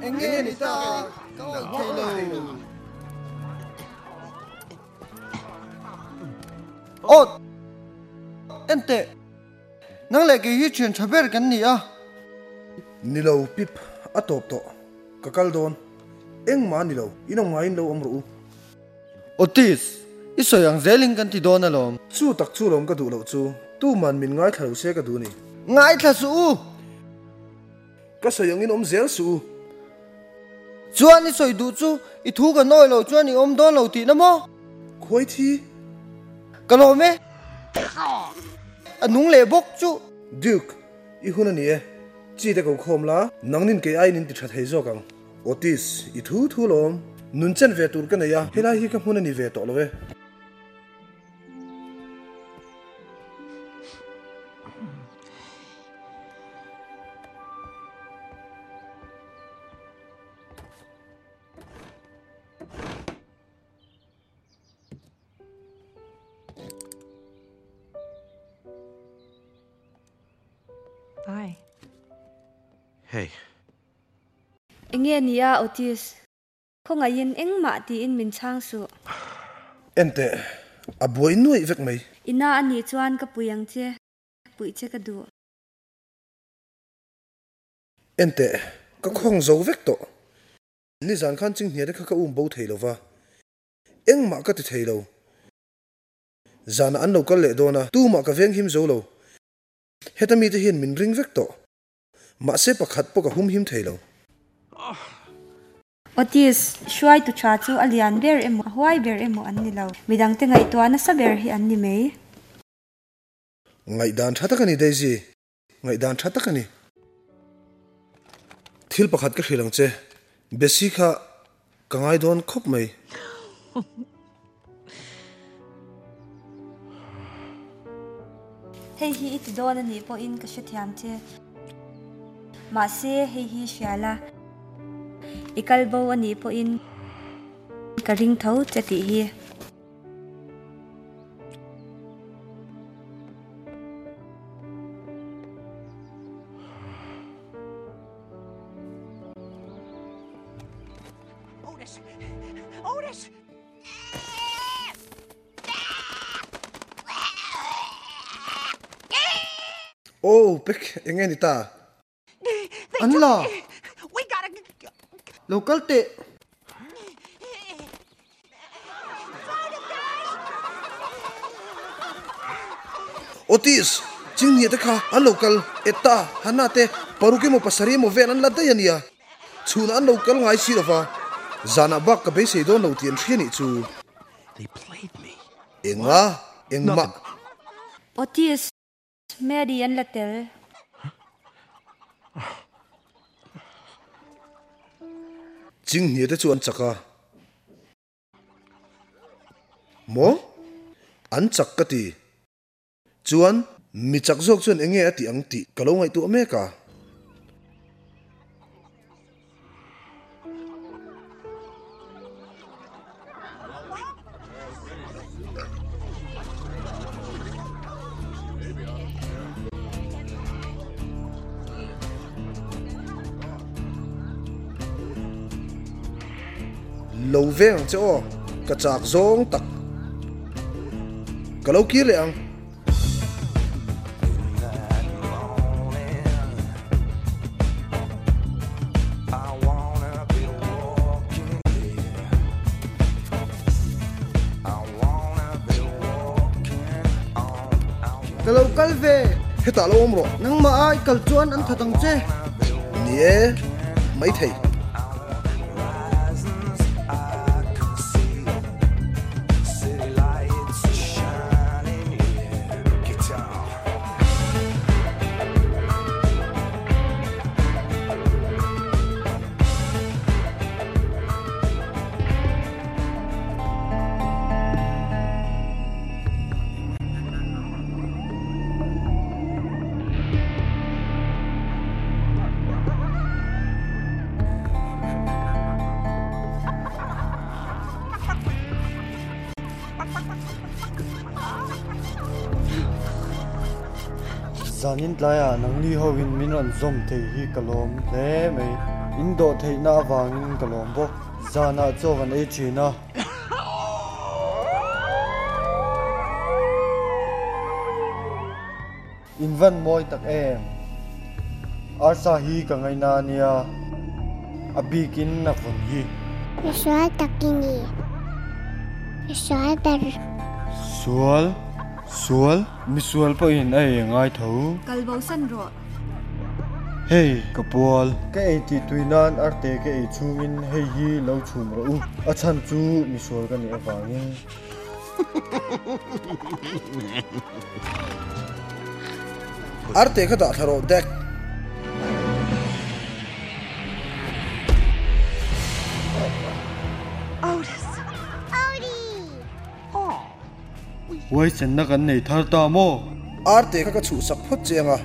Speaker 1: eng nge ni ta. Ka thei lo o ente nang le ke hi chen chaber kan ni a
Speaker 2: nilo pip atop to. Kakal don eng ma nilo ino ngain lo amru
Speaker 1: otis iso yang zeling kan ti don alom
Speaker 2: chu tak chu lom ka du lo chu tu man min ngai thalo se ka du ni.
Speaker 1: Ngai thla su
Speaker 2: ka so yang in om zel su
Speaker 1: chuan i soi du chu i thu ka noi lo chuan i om don lo ti na mo.
Speaker 2: Khoi thi.
Speaker 1: Ka lo me. Anung le bok chu.
Speaker 2: Duke i hun ani e. Chi te ko khom la nangnin ke ai nin ti tha thei zo kang otis i thu thu lom. Nun chen ve tur ka ne ya. Helai hi ka hun ani ve to lo ve.
Speaker 13: Bye.
Speaker 11: Hey,
Speaker 3: Enge nia Otis. Ko ngayin eng ma ti in min chang su.
Speaker 2: ente a boi nuai vek mai
Speaker 3: Ina ani chuan ka puyang che. Pui che ka du.
Speaker 2: ente ka khong zo vek to ni zan khan ching hne de kha ka um bo thei lo wa eng ma ka ti thei lo zan an lo kal le do na tu ma ka veng him zo lo heta mi te hian min ring vek to ma se pakhat po ka hum him thei lo
Speaker 3: Otis, shuai tu cha chu alian ber emo, huai ber emo an ni lau. Midang te ngai tua na sa ber hi an ni mei.
Speaker 2: Ngai dan thatakani daisy. Ngai dan thatakani. Thil pakhat ka hrilang che. Besi kha kangai don khop mei.
Speaker 3: Hei hi iti don ani po in ka shethiam che. Ma se hei hi shiala. Ikal bo ani po in ka ring tho che ti hi
Speaker 12: Otis! Otis!
Speaker 2: Oh, pek, engen ita.
Speaker 19: An la. Local te.
Speaker 2: Otis, jing ni ka an local etta hanate paruke mo pasari mo ven an ladda yania. Chuna an local ngai si rafa. Zana bak ka be se do no tien thini chu.
Speaker 11: They played me.
Speaker 2: Enga, engma.
Speaker 3: Otis Mary an latel
Speaker 2: jing ni de chuan chaka. Mo an chak ka ti. Chuan mi chak zok chuan enge ati ang ti kalo ngai tu ame ka lâu veng cho ka chak zong tak ka lo ki le ang
Speaker 19: Kalau kal ve.
Speaker 2: heta lo omro
Speaker 19: Nang ma ai kal chuan an thatang che.
Speaker 2: ni e mai thei
Speaker 1: zanin tlaya nang ni ho in min an zom thei hi kalom hle mai in do thei na wangin kalom bok zana chowan e china in van moi tak em arsa hi ka ngai na nia abikin na phun hi
Speaker 9: Visual takini. Visual tar.
Speaker 1: sual sual mi sual po in ai ngai tho
Speaker 3: kalbo san ro
Speaker 1: Hey, kapual, ka ei ti tuinan arte ka ei chungin hei hi lo chum ro u. A chan chu mi sual ka ni awangin.
Speaker 2: arte ka da tharo dek
Speaker 1: Wai chen na kan nei thar ta mo.
Speaker 2: arte ka ka chu sak phot chenga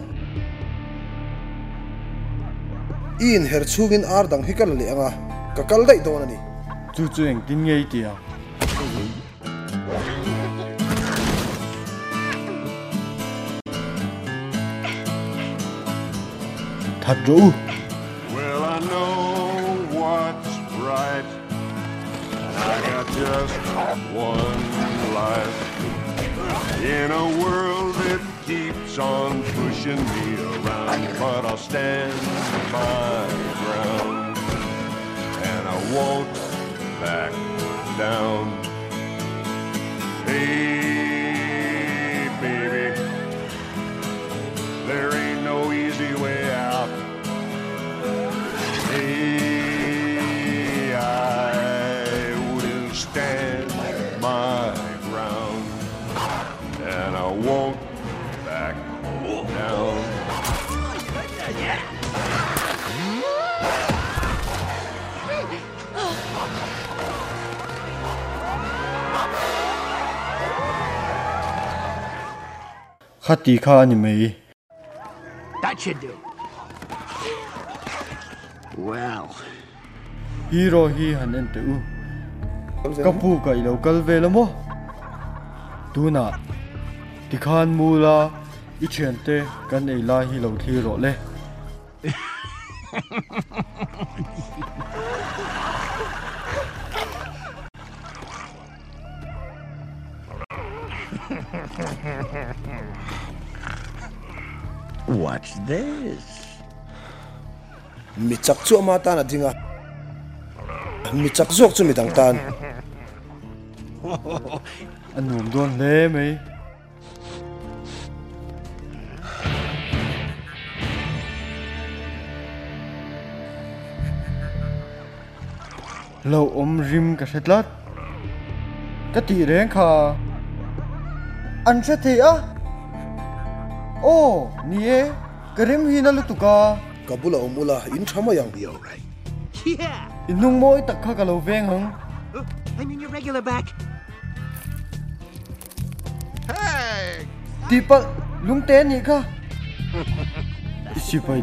Speaker 2: in her chungin ar dang hikal le anga ka kal dai don ani
Speaker 1: Chu chu eng tin ngei tia. Thật ru.
Speaker 15: Well, I know what's right. I got just one life. In a world that keeps on pushing me around, but I'll stand my ground. And I won't back down. Hey, baby, there ain't no easy way out. Hey, I will stand won't back down.
Speaker 1: Khát tí khá anh mày.
Speaker 20: That should do. Well.
Speaker 1: Hiro hi hẳn anh tự. Kapu cái lâu cầu về lắm mô. Tu nạ ti khan mu la i chen te kan ei la hi lo thi ro le
Speaker 2: Watch this. Mi chak chu ma ta na dinga. Mi chak zok chu mi tang tan.
Speaker 1: an num don le mei lo om rim ka setlat ka ti reng kha an se the a o ni e karim hi na lu tu ka
Speaker 2: Kabula umula in thama yang bi
Speaker 5: Yeah.
Speaker 1: inung moi tak kha ka lo veng hang
Speaker 5: Oh, I mean your regular back.
Speaker 17: Hey!
Speaker 1: ti pa lung te ni kha si pai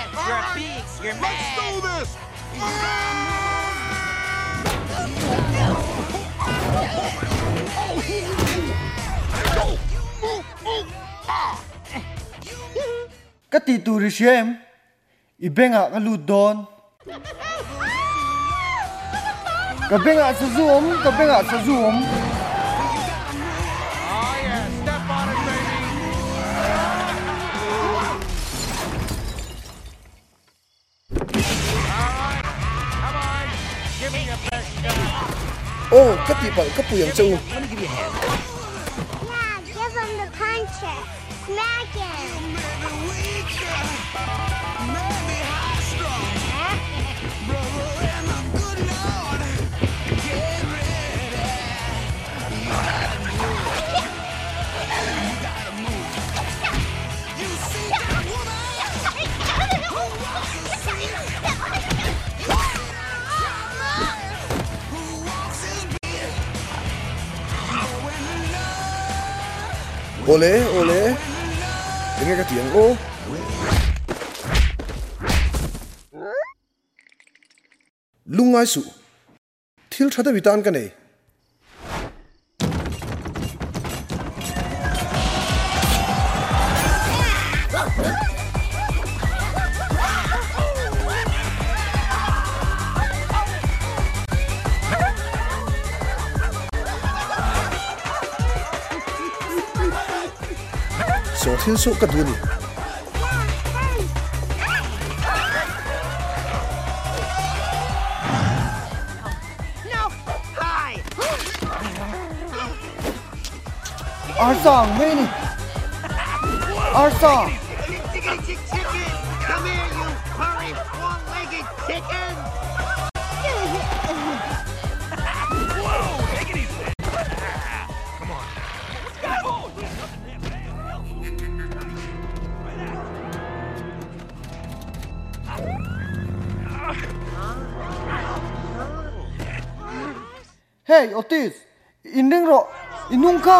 Speaker 17: All
Speaker 5: You're
Speaker 17: right.
Speaker 5: big. You're
Speaker 17: Let's
Speaker 5: mad.
Speaker 17: do this.
Speaker 1: ka ti tu ri shem i benga ka lu don ka benga sa zoom ka benga sa zoom
Speaker 17: Oh,
Speaker 2: ka ti pal cấp pu yang
Speaker 9: Smack him.
Speaker 2: Ole, ole. Enge ka tiang o. Lungai su. Thil thada bitan ka nei. So thil su ka du ni.
Speaker 5: No. Hi.
Speaker 1: ar sang me ni ar hey otis inding ro inung ka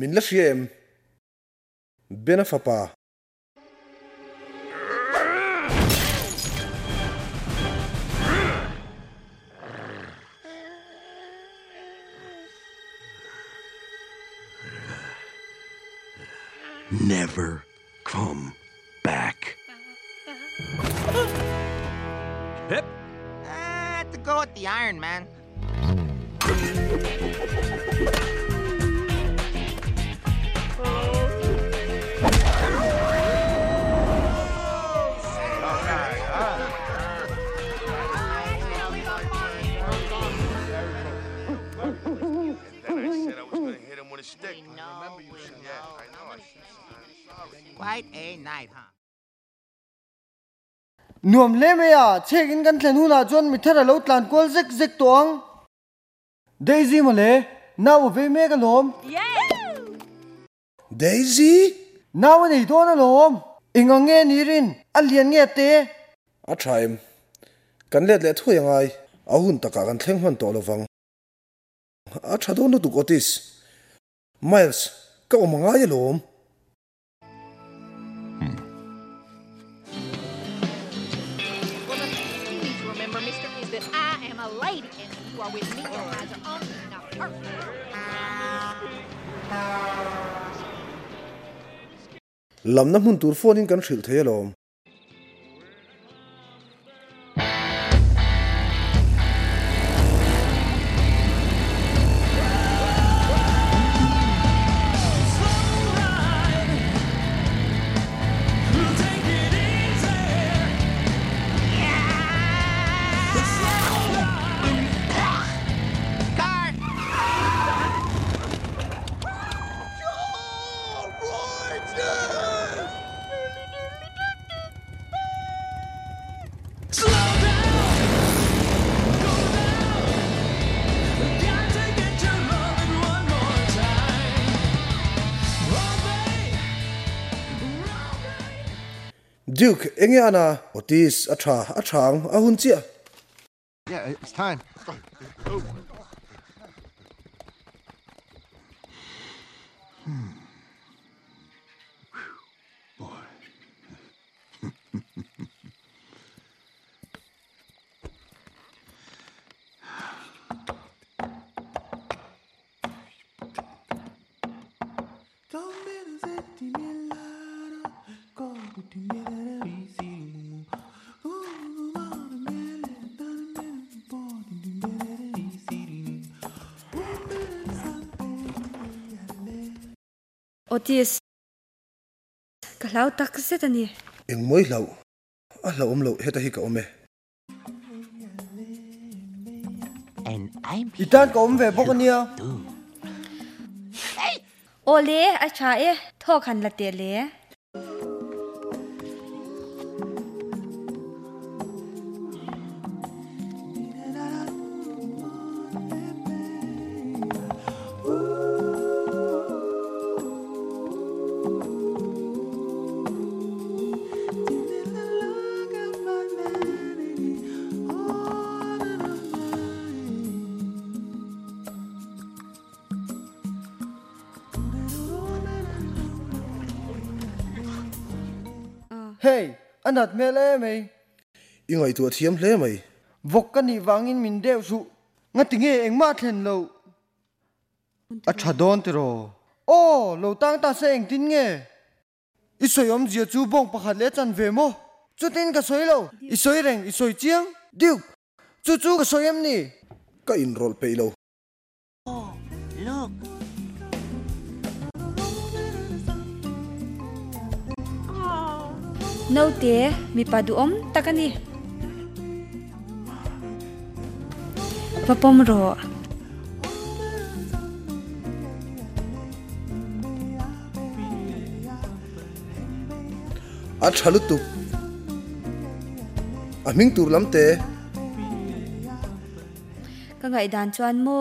Speaker 2: Min la fiem. Bena
Speaker 11: Never come back. Pip?
Speaker 5: At the go with the iron, man. Quite a night, huh?
Speaker 1: nuam le me ya check-in kan thlen huna chuan mi thara lo tlan kol zek zek tuang. Daisy ma le wo ve me ka lom
Speaker 2: daisy?
Speaker 1: Wo nei to na lom inga nge ni rin a lian nge te.
Speaker 2: A thaim. Kan let le thu yangai a hun taka kan thleng hman to lovang a tha do nu tu otis. Miles ka omanga ye lom lam na hmun tur phone in kan hril thei lom Duke enge ana otis a tha a thang a hun chia
Speaker 17: Yeah, it's time.
Speaker 3: Otis. Kalau tak se tani.
Speaker 2: eng moi hlau a hlau om lo heta hi ka ome
Speaker 5: And I'm
Speaker 1: itan ko om ve bok ania
Speaker 3: Ole a cha e tho khan la te le.
Speaker 1: Anat me le me
Speaker 2: ingai tu thiam hle mai
Speaker 1: vok kan ni wangin min deu su ngati nge eng ma thlen lo a tha don ti ro o lo tang ta se eng tin nge isoyom zia chu bong pakhat le chan ve mo chu tin ka soi lo isoi reng isoi chiang. Diu chu chu ka soyam ni.
Speaker 2: Ka in rol pe lo
Speaker 5: Look.
Speaker 3: No te mi padu om takani. Papom ro.
Speaker 2: a thalu tu a ming tur lam te
Speaker 3: Ka ngai dan chuan mo.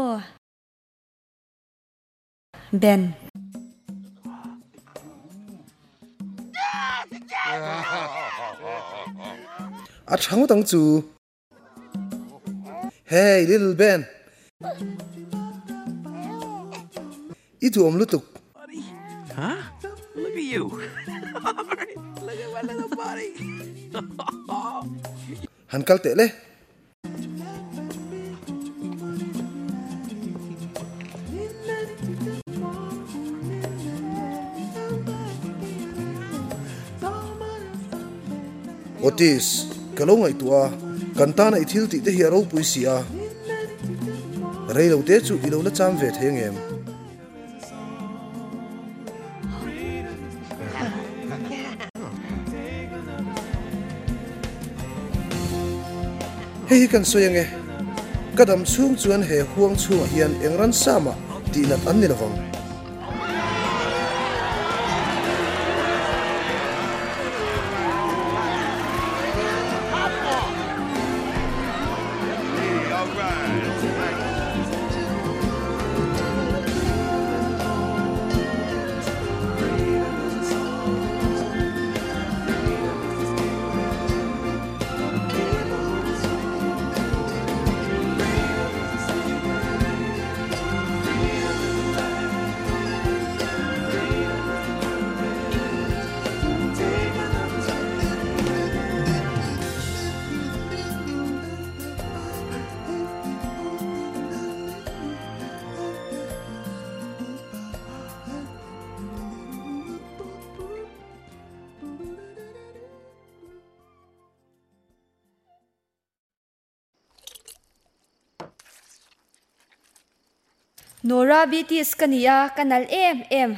Speaker 3: Ben.
Speaker 2: A thang tang chu hey little ben i tu om lu tuk
Speaker 11: Huh? Look at you. All right. Look at my little buddy.
Speaker 2: han kal te otis kalau ngai tua kan ta na i ti te hi ro pui rei lo te chu ilo lo la cham ve theng em. Hei kan soyang e kadam chung chuan he huang chung hian engran sama ti nat an ni lawang
Speaker 3: Kanal em em.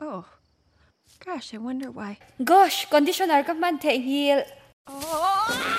Speaker 13: Oh, gosh, I wonder why.
Speaker 3: Gosh, conditioner ka man.
Speaker 13: Oh!